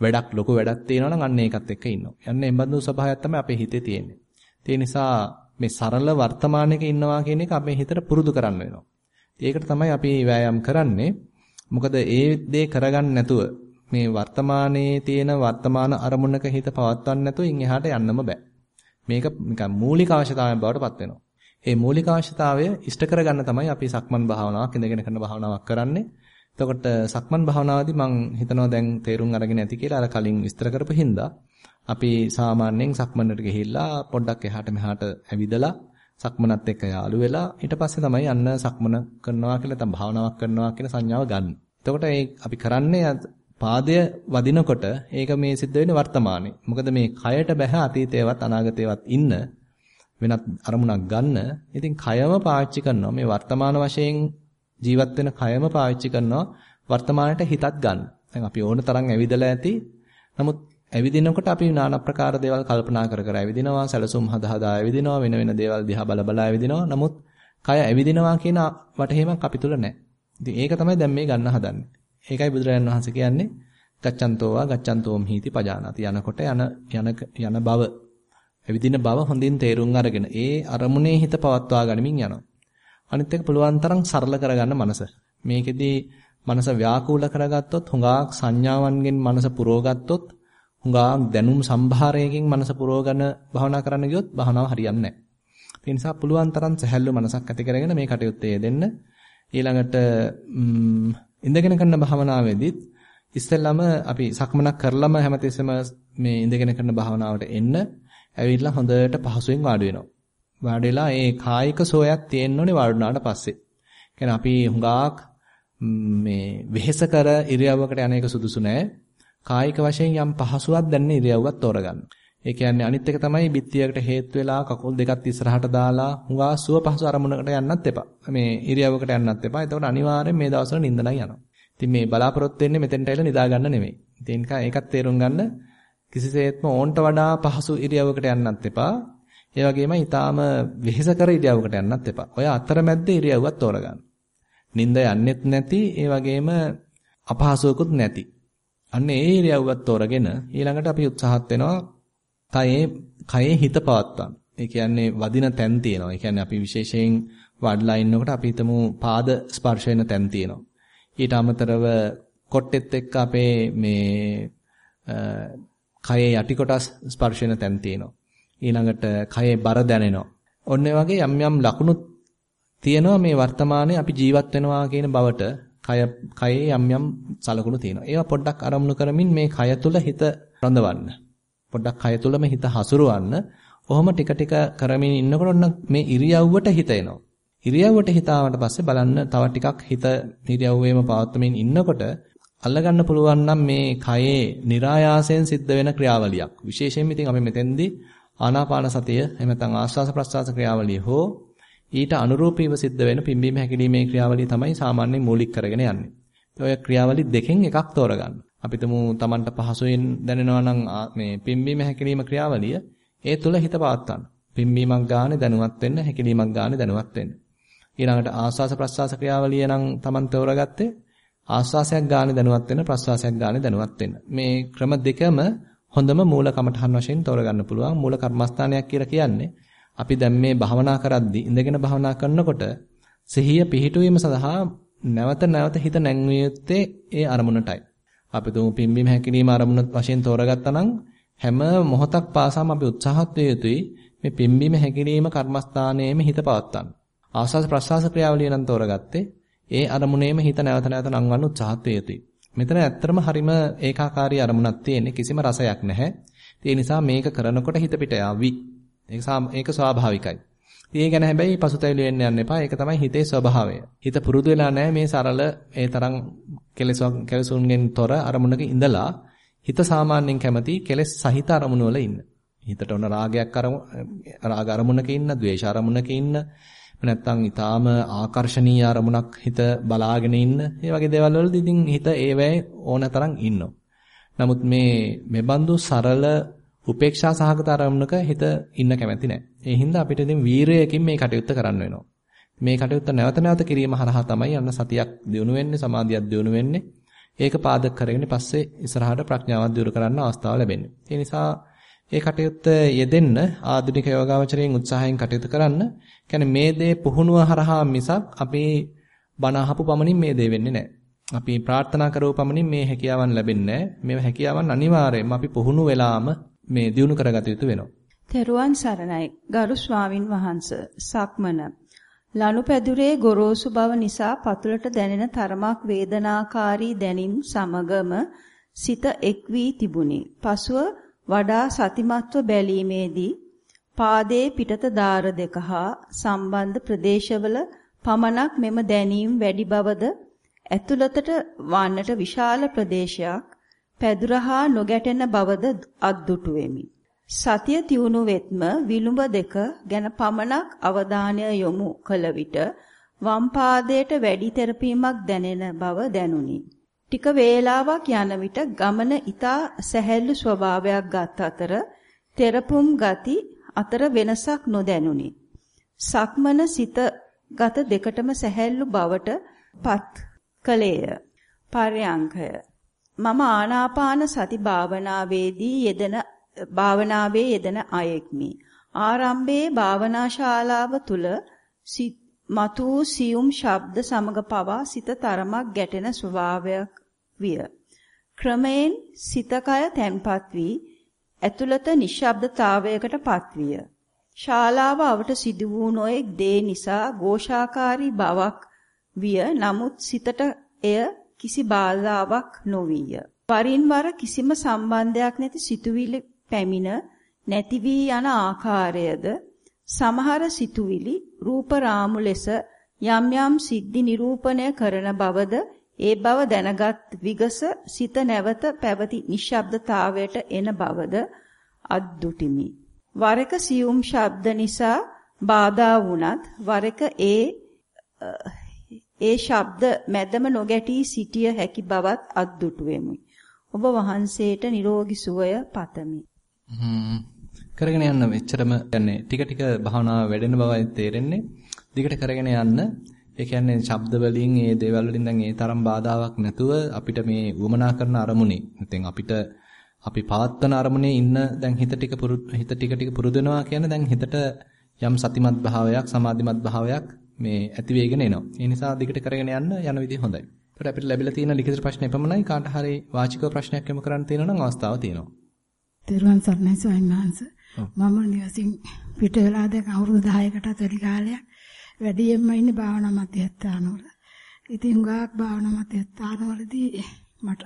වැඩක් ලොකු වැඩක් තියෙනවා නම් අන්න ඒකත් එක්ක ඉන්නවා. යන්නේ එම්බඳු ස්වභාවයක් තමයි අපේ හිතේ තියෙන්නේ. ඒ නිසා මේ සරල වර්තමානයක ඉන්නවා කියන එක අපේ හිතට පුරුදු කරන්න වෙනවා. ඒකට තමයි අපි වෑයම් කරන්නේ. මොකද ඒ දේ කරගන්න නැතුව මේ වර්තමානයේ තියෙන වර්තමාන අරමුණක හිත පවත්වන්න නැතුව ඉන් එහාට යන්නම බෑ. මේක නිකන් මූලික අවශ්‍යතාවයක් බවට පත් වෙනවා. ඒ මූලික අවශ්‍යතාවය ඉෂ්ට කරගන්න තමයි අපි සක්මන් භාවනාවක් ඉඳගෙන කරන භාවනාවක් කරන්නේ. එතකොට සක්මන් භාවනාවේදී මම හිතනවා දැන් තේරුම් අරගෙන ඇති කියලා අර කලින් විස්තර කරපු හින්දා අපි සාමාන්‍යයෙන් සක්මනට ගිහිල්ලා පොඩ්ඩක් එහාට මෙහාට ඇවිදලා සක්මනත් එක්ක යාළු වෙලා ඊට පස්සේ තමයි යන්න සක්මන කරනවා කියලා නැත්නම් භාවනාවක් කරනවා කියන සංඥාව ගන්න. එතකොට ඒ අපි කරන්නේ පාදය වදිනකොට ඒක මේ සිද්ධ වෙන්නේ වර්තමානයේ. මොකද මේ කයට බැහැ අතීතේවත් අනාගතේවත් ඉන්න වෙනත් අරමුණක් ගන්න. ඉතින් කයම පාවිච්චි කරනවා. මේ වර්තමාන වශයෙන් ජීවත් වෙන කයම පාවිච්චි කරනවා වර්තමානයට හිතත් ගන්න. දැන් අපි ඕන තරම් ඇවිදලා ඇති. නමුත් ඇවිදිනකොට අපි নানা ප්‍රකාර දේවල් කල්පනා කර කර ඇවිදිනවා, සැලසුම් හදා හදා ඇවිදිනවා, වෙන වෙන දේවල් දිහා බල බල ඇවිදිනවා. නමුත් කය ඇවිදිනවා කියන වටහීමක් අපි තුල නැහැ. ඉතින් ඒක තමයි දැන් මේ ගන්න හදන්නේ. ඒකයි බුදුරජාණන් වහන්සේ කියන්නේ ගච්ඡන්තෝවා ගච්ඡන්තෝම් හීති පජානාති යනකොට යන යන යන බව ඇවිදින බව හොඳින් තේරුම් අරගෙන ඒ අරමුණේ හිත පවත්වා ගනිමින් යනවා. අනිත් එක පුළුවන් තරම් සරල කරගන්න මනස. මේකෙදී මනස ව්‍යාකූල කරගත්තොත් හුඟක් සංඥාවන්ගෙන් මනස පුරවගත්තොත් හුඟක් දැනුම් සම්භාරයකින් මනස පුරවගෙන භවනා කරන්න ගියොත් භවනාව හරියන්නේ නැහැ. ඒ නිසා පුළුවන් තරම් සැහැල්ලු මනසක් ඇති කරගෙන මේ කටයුත්තේ යෙදෙන්න. ඊළඟට ඉඳගෙන කරන භවනාවේදීත් ඉස්සෙල්ලාම අපි සක්මනක් කරලම හැමතිස්සෙම මේ ඉඳගෙන කරන භාවනාවට එන්න ඇවිල්ලා හොඳට පහසුවෙන් වාඩි වෙනවා. වාඩි වෙලා ඒ කායික සෝයක් තියෙන්න ඕනේ වාඩුණාට පස්සේ. කියන්නේ අපි හුඟක් මේ වෙහෙස කර ඉරියව්වකට යන එක සුදුසු නෑ. කායික වශයෙන් යම් පහසුවක් දැනෙන ඉරියව්වක් තෝරගන්න. ඒ කියන්නේ අනිත් එක තමයි බිත්තියකට හේතු වෙලා කකුල් දෙකත් ඉස්සරහට දාලා හුඟා සුව පහසු අරමුණකට යන්නත් එපා. මේ ඉරියව්වකට යන්නත් එපා. එතකොට අනිවාර්යෙන් මේ දවස්වල නිින්දනයි යනවා. ඉතින් මේ බලාපොරොත්තු වෙන්නේ මෙතෙන්ට ඇවිල්ලා නිදා ගන්න නෙමෙයි. ඉතින් ඒකත් තේරුම් ගන්න කිසිසේත්ම ඕන්ට වඩා පහසු ඉරියව්වකට යන්නත් එපා. ඒ වගේම ඊටාම වෙහෙස කර ඉරියව්වකට යන්නත් එපා. ඔය අතරමැද්ද ඉරියව්වක් තෝරගන්න. නිින්ද යන්නෙත් නැති, ඒ වගේම අපහසුවකුත් නැති. අන්න ඒ ඉරියව්වක් තෝරගෙන ඊළඟට අපි උත්සාහත් වෙනවා කයේ කයේ හිත පවත්වන්න. ඒ කියන්නේ වදින තැන් තියෙනවා. ඒ කියන්නේ අපි විශේෂයෙන් වඩලා ඉන්නකොට අපි හිතමු පාද ස්පර්ශ වෙන තැන් තියෙනවා. ඊට අමතරව කොට්ටෙත් එක්ක අපේ මේ කයේ යටි කොටස් ස්පර්ශ වෙන තැන් තියෙනවා. ඊළඟට කයේ බර දැනෙනවා. ඔන්න වගේ යම් යම් ලකුණු තියෙනවා මේ වර්තමානයේ අපි ජීවත් වෙනවා කියන බවට කය කයේ යම් යම් සලකුණු තියෙනවා. ඒවා පොඩ්ඩක් අරමුණු කරමින් මේ කය තුල හිත රඳවන්න. පොඩ්ඩක් කය තුලම හිත හසුරවන්න. ඔහොම ටික ටික කරමින් ඉන්නකොට ඔන්න මේ ඉරියව්වට හිත එනවා. ඉරියව්වට හිතාවට පස්සේ බලන්න තව ටිකක් හිත ඉරියව්වේම පවත්වමින් ඉන්නකොට අල්ලගන්න පුළුවන් නම් මේ කයේ નિરાයාසයෙන් සිද්ධ වෙන ක්‍රියාවලියක්. විශේෂයෙන් ඉතින් අපි මෙතෙන්දී ආනාපාන සතිය එහෙම නැත්නම් ආස්වාස ප්‍රස්වාස ක්‍රියාවලිය හෝ ඊට අනුරූපීව සිද්ධ වෙන පිම්බීම හැකිලීමේ ක්‍රියාවලිය තමයි සාමාන්‍යයෙන් මූලික කරගෙන යන්නේ. ඔය ක්‍රියාවලි දෙකෙන් එකක් තෝරගන්න. අපි තුමු Tamanට පහසුවෙන් දැනෙනවා නම් මේ පිම්බීම හැකිලීම ක්‍රියාවලිය ඒ තුල හිත පවත්වන්න. පිම්බීමක් ගානේ දැනුවත් වෙන්න හැකිලීමක් ගානේ දැනුවත් වෙන්න. ඊළඟට ආස්වාස ප්‍රස්වාස ක්‍රියාවලිය නම් Taman තෝරගත්තේ ආස්වාසයක් ගානේ දැනුවත් වෙන්න ප්‍රස්වාසයක් ගානේ දැනුවත් වෙන්න. මේ ක්‍රම දෙකම හොඳම මූල කමඨහන් වශයෙන් තෝරගන්න පුළුවන් මූල කර්මස්ථානයක් කියලා කියන්නේ අපි දැන් මේ භාවනා කරද්දී ඉඳගෙන භාවනා කරනකොට සිහිය පිහිටුවීම සඳහා නැවත නැවත හිත නැංවිය යුත්තේ ඒ අරමුණටයි. අපි තුමු පිම්බීම හැකිලිම අරමුණ වශයෙන් තෝරගත්තා නම් හැම මොහොතක් පාසාම අපි උත්සාහත් වේ යුතුයි මේ පිම්බීම හැකිලිම කර්මස්ථානයේම හිත පවත්වන්න. ආස්වාද ප්‍රසආස ක්‍රියාවලිය නම් තෝරගත්තේ ඒ අරමුණේම හිත නැවත නැවත නංවන්න උත්සාහත් වේ යුතුයි. මෙතන ඇත්තටම හරිම ඒකාකාරී අරමුණක් තියෙන්නේ කිසිම රසයක් නැහැ. ඒ නිසා මේක කරනකොට හිත පිට යාවි. ඒක ඒක ස්වාභාවිකයි. ඒ ගැන හැබැයි පසුතැවිලි වෙන්න යන්න එපා. ඒක තමයි හිතේ ස්වභාවය. හිත පුරුදු වෙලා නැහැ මේ සරල ඒ තරම් කෙලෙසක් කෙලසුන්ගෙන් තොර අරමුණක ඉඳලා හිත සාමාන්‍යයෙන් කැමති කෙලස් සහිත අරමුණ වල ඉන්න. හිතට ඔන්න රාගයක් අරමුණ රාග අරමුණක ඉන්න, ද්වේෂ අරමුණක ඉන්න, නැත්නම් ඊටාම ආකර්ශනීය අරමුණක් හිත බලාගෙන ඉන්න. මේ වගේ දේවල් වලදී ඉතින් හිත ඒවැය ඕනතරම් ඉන්නවා. නමුත් මේ මෙබඳු සරල උපේක්ෂා සහගත අරමුණක හිත ඉන්න කැමැති නැහැ. ඒ හින්දා අපිට ඉතින් වීරයකින් මේ කටයුත්ත කරන්න වෙනවා. මේ කටයුත්ත නැවත නැවත කිරීම හරහා තමයි යන්න සතියක් දිනු වෙන්නේ, සමාධියක් දිනු වෙන්නේ. ඒක පාදක කරගෙන පස්සේ ඉස්සරහට ප්‍රඥාවක් දියුණු කරන්න අවස්ථාව ලැබෙන්නේ. ඒ නිසා ඒ කටයුත්ත යෙදෙන්න ආධුනික යෝගාවචරයෙන් උත්සාහයෙන් කටයුතු කරන්න. කියන්නේ මේ දේ පුහුණුව හරහා මිසක් අපි බණ අහපු පමණින් මේ දේ වෙන්නේ නැහැ. අපි ප්‍රාර්ථනා කරව පමණින් මේ හැකියාවන් ලැබෙන්නේ නැහැ. මේ හැකියාවන් අනිවාර්යයෙන්ම අපි පුහුණු වෙලාම මේ දියුණු කරගත යුතු වෙනවා. තෙරුවන් සරණයි. ගරු ස්වාමින් වහන්සේ සක්මන ලනුපැදුරේ ගොරෝසු බව නිසා පතුලට දැනෙන තරමක් වේදනාකාරී දැනීම් සමගම සිත එක් වී තිබුණි. පසුව වඩා සතිමත්ව බැලීමේදී පාදයේ පිටත දාර දෙක හා සම්බන්ධ ප්‍රදේශවල පමණක් මෙම දැනීම් වැඩි බවද ඇතුළතට වන්නට විශාල ප්‍රදේශයක් පැදුරහා නොගැටෙන බවද අද්දුටු වෙමි. සතිය තියුණු වෙත්ම විලුඹ දෙක ගැන පමණක් අවධානය යොමු කළ විට වම් පාදයට වැඩි තෙරපීමක් දැනෙන බව දැනුනි. ටික වේලාවක් යන විට ගමන ඊතා සැහැල්ලු ස්වභාවයක් ගත් අතර තෙරපුම් ගති අතර වෙනසක් නොදැනුනි. සක්මන සිත ගත දෙකටම සැහැල්ලු බවට පත් කලේය. පර්යංකය මම ආනාපාන සති භාවනාවේදී යෙදෙන භාවනාවේ යෙදෙන අයෙක්මි. ආරම්භයේ භාවනා ශාලාව තුල මතු සියුම් ශබ්ද සමග පවා සිත තරමක් ගැටෙන ස්වභාවයක් විය. ක්‍රමයෙන් සිතකය තැන්පත් වී ඇතුළත නිශ්ශබ්දතාවයකට පත්විය. ශාලාව අවට සිදු වූ නොයෙක් දේ නිසා ഘോഷාකාරී බවක් විය. නමුත් සිතට එය කිසි බාධාවක් නොවිය. වරින් වර කිසිම සම්බන්ධයක් නැති සිතුවිලි පැමිණ නැති වී යන ආකාරයද සමහර සිතුවිලි රූප රාමු ලෙස යම් යම් සිද්ධි නිරූපණය කරන බවද ඒ බව දැනගත් විගස සිත නැවත පැවති නිශ්ශබ්දතාවයට එන බවද අද්දුටිමි. වරක සියුම් ශබ්ද නිසා බාධා වුණත් වරක ඒ ඒ ශබ්ද මැදම නොගැටී සිටිය හැකි බවත් අද්දුටුවෙමි. ඔබ වහන්සේට නිරෝගී සුවය පතමි. කරගෙන යන්න මෙච්චරම කියන්නේ ටික ටික භාවනාව වැඩෙන බවයි තේරෙන්නේ. දිගට කරගෙන යන්න. ඒ කියන්නේ ශබ්ද වලින් ඒ දේවල් වලින් දැන් ඒ තරම් බාධාවක් නැතුව අපිට මේ වමනා කරන අරමුණේ නැත්නම් අපිට අපි පවත්වන අරමුණේ ඉන්න දැන් හිත ටික හිත ටික ටික පුරුදු වෙනවා කියන්නේ දැන් හිතට යම් සතිමත් භාවයක් සමාධිමත් භාවයක් මේ ඇති වෙගෙන එනවා. ඒ නිසා දිගට කරගෙන යන්න යන විදිහ හොඳයි. ඒකට අපිට ලැබිලා තියෙන ලිඛිත ප්‍රශ්න එපමණයි කාට හරි වාචික ප්‍රශ්නයක් යොමු කරන්න තියෙනවා නම් අවස්ථාව තියෙනවා. තෙරුවන් සරණයි ස්වාමීන් වහන්සේ. මම නිවසින් පිට වෙලා දැන් අවුරුදු 10කටත් වැඩි කාලයක් වැඩියෙන්ම ඉන්නේ භාවනා මධ්‍යස්ථානවල. ඉතින් හුඟක් භාවනා මධ්‍යස්ථානවලදී මට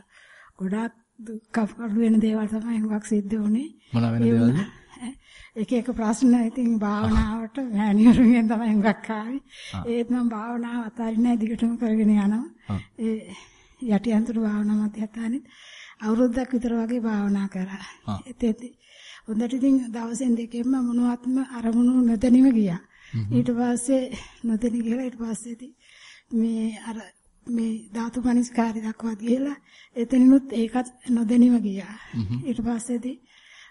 ගොඩාක් දුක් වෙන දේවල් තමයි හුඟක් සිද්ධ වුනේ. මොන වෙන දේවල්ද? <laughs> එක එක ප්‍රශ්න ඉතින් භාවනාවට මෑණියරුගෙන් තමයි හුඟක් ආවේ. ඒත් මම භාවනාව අතාරින්නේ දිගටම කරගෙන යනවා. ඒ යටි අන්තර භාවනා මධ්‍යස්ථානෙත් අවුරුද්දක් විතර වගේ භාවනා කරා. එතෙදි හොඳට ඉතින් දවසෙන් දෙකෙන්ම මොනවත්ම අරමුණු නොදැනීම ගියා. ඊට පස්සේ නොදැනී ගිහලා ඊට පස්සේ මේ අර මේ ධාතු මනස්කාරය දක්වාත් ගිහලා එතනිනුත් ඒකත් නොදැනීම ගියා. ඊට පස්සේදී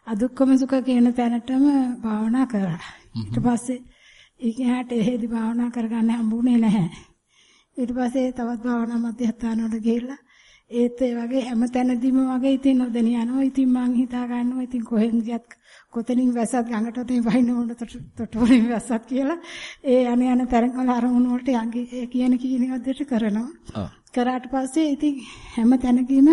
අදුක්කම සුඛ කියන තැනටම භාවනා කරා. ඊට පස්සේ ඊගහට එහෙදි භාවනා කරගන්න හම්බුනේ නැහැ. ඊට පස්සේ තවත් භාවනා මධ්‍යස්ථාන වල ගිහිල්ලා ඒත් ඒ වගේ හැම තැනදීම වගේ ඉතින් නොදෙන යනවා. ඉතින් මං හිතා ගන්නවා ඉතින් කොහෙන් ගියත් කොතනින් වැස්සත් ගඟට උතේ වහින්න ඕන තොටුවලින් වැස්සත් කියලා ඒ යන යන තරංගවල අරමුණු වලට යන්නේ කියන කියන විදිහට කරනවා. කරාට පස්සේ ඉතින් හැම තැනකීම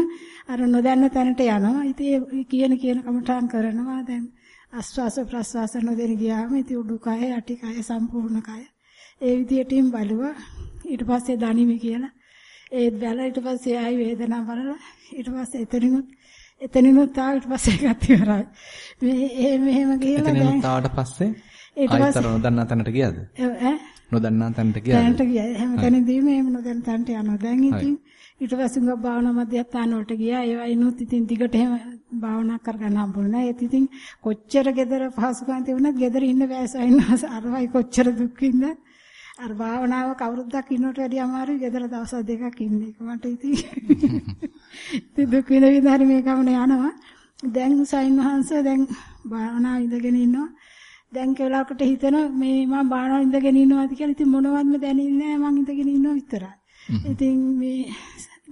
අර නොදන්න තැනට යනවා. ඉතින් කියන කියන කමටහන් කරනවා. දැන් ආස්වාස ප්‍රස්වාස නොදෙන ගියාම ඉතින් උඩුකය යටිකය සම්පූර්ණ කය ඒ විදිහටින් බලුවා. ඊට පස්සේ දනිමි කියලා ඒත් බැලලා ඊට පස්සේ ආයි වේදනාව බලලා ඊට පස්සේ එතනිනුත් එතනිනුත් ආව ඊට පස්සේ ඒකත් ඉවරයි. මේ මෙහෙම ගිහලා දැන් එතනිනුත් ආවට පස්සේ ආයිතර නොදන්නා තැනට ගියාද? ඈ නොදන්නා තැනට ගියාද? තැනට ගියා. එහෙම තැනදීම එහෙම නොදන්න තැනට යනවා. දැන් ඉතින් ඊට පස්සේ උඟ භාවනා මධ්‍යස්ථාන වලට ගියා. ඒවා ඉනුත් ඉතින් දිගට එහෙම භාවනා කරගන්න හම්බුනේ. ඒත් ඉතින් කොච්චර gedara පහසුකම් තිබුණත් gedara ඉන්න බෑසයින් අරවයි කොච්චර දුක් විඳලා අර භාවනාව කවුරුද්දක් ඉන්නට වැඩිය අමාරුයි. ගෙදර දවස් දෙකක් ඉන්නේ. මට ඉතින් <laughs> ඉතින් දුක් විඳ විඳ මේ ගමන යනවා. දැන් සයින් වහන්සේ දැන් භාවනාව ඉඳගෙන ඉන්නවා. දැන් කෙලාවකට හිතන මේ මම භාවනාව ඉඳගෙන ඉන්නවාද කියලා ඉතින් මොනවත්ම දැනෙන්නේ නැහැ. මං ඉඳගෙන ඉන්නවා විතරයි. ඉතින් මේ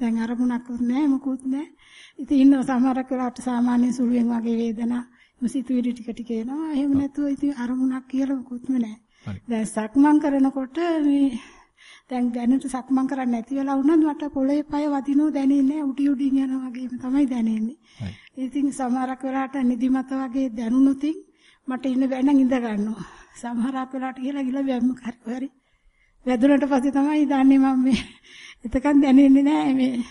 දැන් අරමුණක් නැහැ මොකුත් නැහැ. ඉතින් ඉන්න සමහරක් වෙලාවට සාමාන්‍ය සුළුෙන් වගේ වේදනා මුසිතුවිලි ටික ටික එනවා. එහෙම නැතුව ඉතින් අරමුණක් කියලා මොකුත්ම නැහැ. දැන් සක්මන් කරනකොට මේ දැන් දැනට සක්මන් කරන්නේ නැති වෙලා වුණත් මට පොළේ පය වදිනව දැනෙන්නේ උඩි උඩින් යනවා වගේම තමයි දැනෙන්නේ. ඉතින් සමහරක් වෙලාවට නිදිමත වගේ දැනුණොත් මට ඉන්න බැහැ නම් ඉඳ ගන්නවා. සමහරක් වෙලාවට කියලා ගිල බැම්ම කරි හරි. වැදුනට පස්සේ තමයි දන්නේ මම මේ එතකන් දැනෙන්නේ නැහැ මේ.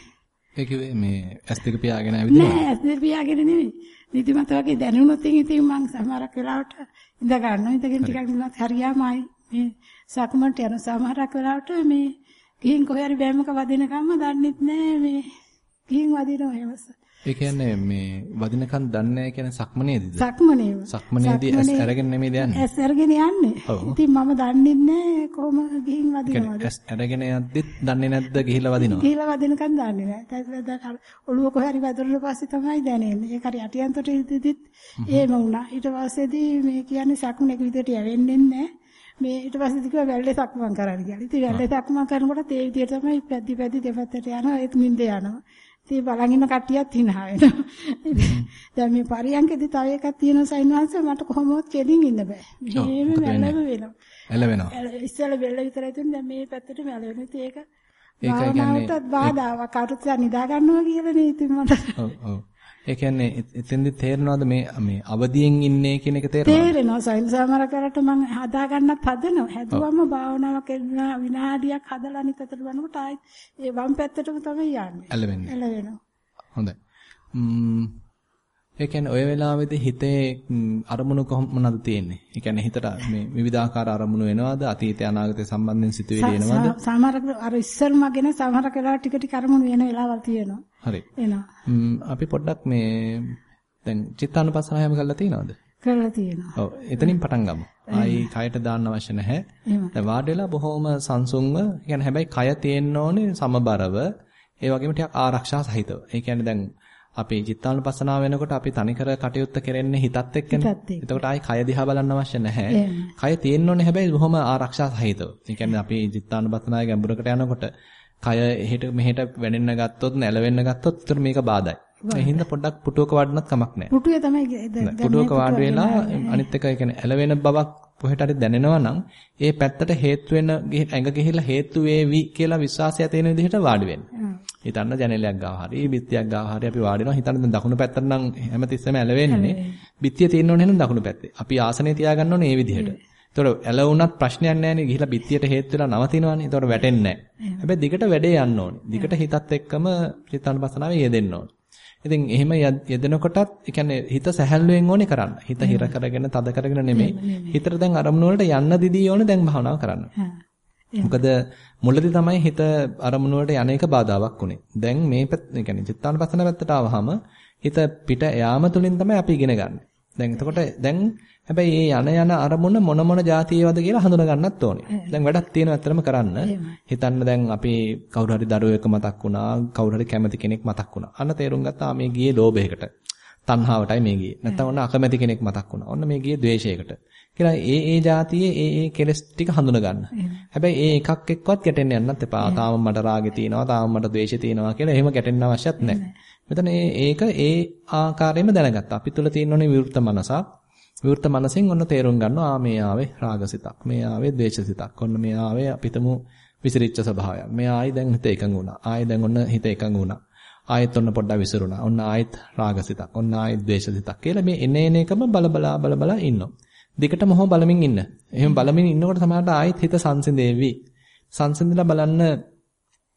ඒ කිව්වේ මේ ඇස් දෙක පියාගෙන ඇවිදිනවා. නෑ ඇස් දෙක පියාගෙන නෙමෙයි. නිදිමත වගේ දැනුණොත් ඉතින් මම සමහරක් වෙලාවට ඉඳ ගන්නවා. ඉඳගෙන ටිකක් නිකන් හරියාමයි මේ සක්මන්ට යන සමහරක් වෙලාවට මේ ගිහින් කොහේ හරි බෑමක වදිනකම්ම දන්නෙත් නෑ මේ ගිහින් වදිනවා එහෙමස. ඒ කියන්නේ මේ වදිනකන් දන්නේ නැහැ කියන්නේ සක්මනේදීද? සක්මනේම. සක්මනේදී ඇස් අරගෙන නෙමෙයිද යන්නේ? ඇස් අරගෙන යන්නේ. ඉතින් මම දන්නේ නැහැ කොහොම ගිහින් වදිනවද. ඇස් අරගෙන යද්දිත් දන්නේ නැද්ද ගිහිල්ලා වදිනවා? ගිහිල්ලා වදිනකන් දන්නේ නැහැ. දැන් ඔළුව කොහේ හරි වැදුරුන පස්සේ තමයි දැනෙන්නේ. ඒක හරි අටියන්තට ඉදිත් එහෙම වුණා. ඊට පස්සේදී මේ කියන්නේ සක්මනේ විදිහට යවෙන්නේ නැහැ. මේ ඊට පස්සේ කිව්වා වැල්ලේ සක්මන් කරන්න කියලා. ඉතින් වැල්ලේ සක්මන් කරනකොට ඒ විදිහට තමයි පැද්දි පැද්දි දෙපැත්තට යනවා ඒත් නිින්ද යනවා. ඉතින් බලන් ඉන්න කට්ටියත් hina වෙනවා. දැන් මේ පරියන්කෙදි තව එකක් තියෙනවා සයින්වංශ මට කොහොමවත් කෙලින් ඉන්න බෑ. මෙහෙම වැළව වෙනවා. ඇල වෙනවා. ඉස්සෙල්ලා බෙල්ල විතරයි තියෙන්නේ දැන් මේ පැත්තට වැළ වෙනවා. ඉතින් ඒක ඒකයි කියන්නේ බාධාවක් කවුරුත් නිදා ගන්නවා කියලා නේ ඉතින් මට. ඔව් ඔව්. ඒ කියන්නේ එතෙන්දි තේරෙනවද මේ මේ අවදියෙන් ඉන්නේ කියන එක තේරෙනවද? තේරෙනවා. සයින් සමහර කරට මම හදා ගන්නත් හදනවා. හැදුවම භාවනාවක් විනාඩියක් හදලා අනිත් පැත්තට බලනකොට ආයෙත් ඒ වම් පැත්තටම තමයි යන්නේ. ඇලවෙන්නේ. ඇලවෙනවා. හොඳයි. ම්ම් ඒ කියන්නේ ඔය වෙලාවේදී හිතේ අරමුණු කොහොමද තියෙන්නේ? ඒ කියන්නේ හිතට මේ විවිධාකාර අරමුණු එනවද? අතීතය අනාගතය සම්බන්ධයෙන් සිතුවිලි එනවද? සමහර අර ඉස්සරම ගෙන සමහර කලාව ටික ටික අරමුණු වෙන වෙලාවල් තියෙනවා. හරි. එනවා. අපි පොඩ්ඩක් මේ දැන් චිත්තානුපස්සනාවම කරලා තියෙනවද? කරලා තියෙනවා. ඔව් එතනින් පටන් ගමු. ආයි කයට දාන්න අවශ්‍ය නැහැ. දැන් වාඩි වෙලා බොහොම සංසුන්ව, කියන්නේ හැබැයි කය තියෙන්න ඕනේ සමබරව, ඒ වගේම ටිකක් ආරක්ෂා සහිතව. ඒ කියන්නේ දැන් අපි චිත්තානුපස්සනාව වෙනකොට අපි තනිකර කටයුත්ත කරන්නේ හිතත් එක්කනේ. එතකොට ආයි කය දිහා බලන්න අවශ්‍ය නැහැ. කය තියෙන්න ඕනේ හැබැයි බොහොම ආරක්ෂා සහිතව. ඒ කියන්නේ අපි චිත්තානුපස්සනාවේ ගැඹුරකට යනකොට කය එහෙට මෙහෙට වැනෙන්න ගත්තොත් නැලවෙන්න ගත්තොත් උතර මේක බාදයි. ඒ හින්දා පොඩ්ඩක් පුටුවක වඩනත් කමක් නැහැ. පුටුවේ තමයි පුටුවක වාඩි වෙලා අනිත් එක කියන්නේ ඇලවෙන බවක් කොහෙට හරි දැනෙනවා නම් ඒ පැත්තට හේතු වෙන ඇඟ ගිහිල්ලා හේතු වේවි කියලා විශ්වාසය තියෙන විදිහට වාඩි වෙන්න. හිතන්න ජනේලයක් ගාව හරි බිත්තියක් ගාව හරි අපි වාඩි වෙනවා හිතන්න දැන් දකුණු පැත්තට නම් හැමතිස්සෙම ඇලවෙන්නේ. බිත්තිය තියෙන්න ඕනේ නම් දකුණු පැත්තේ. අපි ආසනේ තියාගන්න ඕනේ මේ විදිහට. ඒතකොට ඇල වුණත් ප්‍රශ්නයක් නැහැනේ ගිහිලා බිත්තියට හේතු වෙලා නවතිනවනේ. ඒතකොට වැටෙන්නේ නැහැ. හැබැයි දිගට වැඩේ යන්න ඕනේ. දිගට හිතත් එක්කම චිත්තානුපස්සනාවේ යෙදෙන්න ඕනේ. ඉතින් එහෙම යෙදෙනකොටත් ඒ කියන්නේ හිත සැහැල්ලුවෙන් ඕනේ කරන්න. හිත හිර කරගෙන තද කරගෙන නෙමෙයි. හිතට දැන් අරමුණු වලට යන්න දිදී ඕනේ දැන් භාවනාව කරන්න. මොකද මුලදී තමයි හිත අරමුණු වලට යන එක බාධාවක් උනේ. දැන් මේ ඒ කියන්නේ චිත්තානුපස්සන පැත්තට ආවහම හිත පිට යාම තුලින් තමයි අපි ඉගෙන ගන්න. දැන් එතකොට දැන් හැබැයි මේ යන යන අරමුණ මොන මොන જાතියේවද කියලා හඳුනා ගන්නත් ඕනේ. දැන් වැඩක් තියෙනවා ඇත්තටම කරන්න. හිතන්න දැන් අපි කවුරු හරි දරුවෙක් මතක් වුණා, කවුරු හරි කැමති කෙනෙක් මතක් වුණා. අන්න තේරුම් ගත්තා මේ ගියේ ලෝභයකට. තණ්හාවටයි මේ ගියේ. නැත්නම් ඔන්න අකමැති කෙනෙක් මතක් වුණා. ඔන්න මේ ගියේ ද්වේෂයකට. කියලා ඒ ඒ જાතියේ ඒ ඒ කෙලස් ටික හඳුනා ගන්න. හැබැයි ඒ එකක් එක්කවත් ගැටෙන්න යන්නත් එපා. තාම මට රාගේ තියෙනවා, තාම මට ද්වේෂය තියෙනවා කියලා එහෙම ගැටෙන්න අවශ්‍යත් නැහැ. මෙතන ඒක ඒ ආකාරයෙන්ම දැනගත්තා. අපි තුල තියෙන ඕනේ විවෘත මනසක්. විවෘත මනසෙන් ඔන්න තේරුම් ගන්නවා ආ මේ ආවේ රාගසිතක්. මේ ආවේ ද්වේෂසිතක්. ඔන්න මේ ආවේ අපිටම විසිරිච්ච ස්වභාවයක්. මේ ආයි දැන් හිත එකඟ වුණා. ආයි දැන් ඔන්න හිත එකඟ වුණා. ආයෙත් ඔන්න පොඩ්ඩක් විසිරුණා. ඔන්න ආයෙත් රාගසිතක්. ඔන්න ආයෙත් ද්වේෂසිතක් කියලා මේ එන එන එකම බලබලා බලබලා ඉන්නවා. දිගටම හොම බලමින් ඉන්න. එහෙම බලමින් ඉන්නකොට තමයි ආයෙත් හිත සංසිඳේවි. සංසිඳලා බලන්න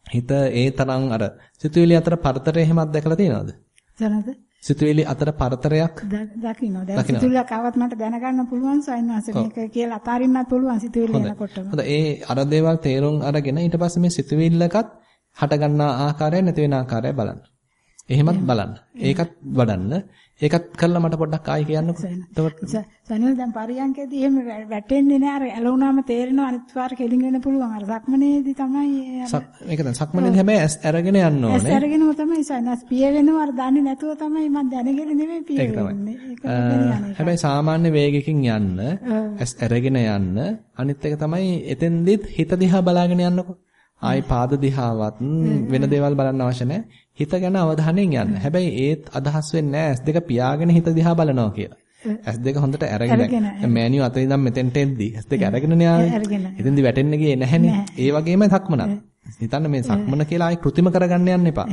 හිත ඒ තරම් අර සිතුවිලි අතර පරතරය එහෙමත් දැකලා තියෙනවද? දැනද? සිතුවිලි අතර පරතරයක් දකින්න. දැන් සිතුවිල්ලක් ආවත් මට දැනගන්න පුළුවන් සයින්වාස මේක කියලා අතාරින්නත් පුළුවන් සිතුවිලි එනකොටම. හොඳ ඒ අර දේවල් තේරුම් අරගෙන ඊට පස්සේ මේ සිතුවිල්ලකත් හට ගන්නා ආකාරය නැති වෙන ආකාරය බලන්න. එහෙමත් බලන්න. ඒකත් වඩන්න. ඒකත් කරලා මට පොඩ්ඩක් ආයි කියන්නකෝ. එතකොට සනිල් දැන් පරියන්කේදී එහෙම වැටෙන්නේ නෑ අර ඇලුනාම තේරෙනවා අනිත් පාර කෙලින් වෙන්න පුළුවන්. අර සක්මනේදී තමයි මේක දැන් සක්මනේදී හැබැයි ඇස් අරගෙන යන්න ඕනේ. ඇස් අරගෙනම තමයි සනස් පිය වෙනවා අර දන්නේ නැතුව තමයි මම දැනගෙන නෙමෙයි පිය වෙන්නේ. හැබැයි සාමාන්‍ය වේගකින් යන්න ඇස් අරගෙන යන්න අනිත් එක තමයි එතෙන්දිත් හිත දිහා බලාගෙන යන්නකෝ. ආයි පාද දිහාවත් වෙන දේවල් බලන්න අවශ්‍ය නැහැ. හිත ගැන අවධානයෙන් යන්න. හැබැයි ඒත් අදහස් වෙන්නේ නැහැ S2 පියාගෙන හිත දිහා බලනවා කියලා. S2 හොඳට අරගෙන මෑනියු අතේ ඉඳන් මෙතෙන්ට එද්දි S2 අරගෙනනේ ආවේ. එතෙන්දි වැටෙන්න ගියේ නැහනේ. ඒ වගේමයි සක්මනත්. හිතන්න මේ සක්මන කියලා ආයි કૃතිම කරගන්න යන්න එපා.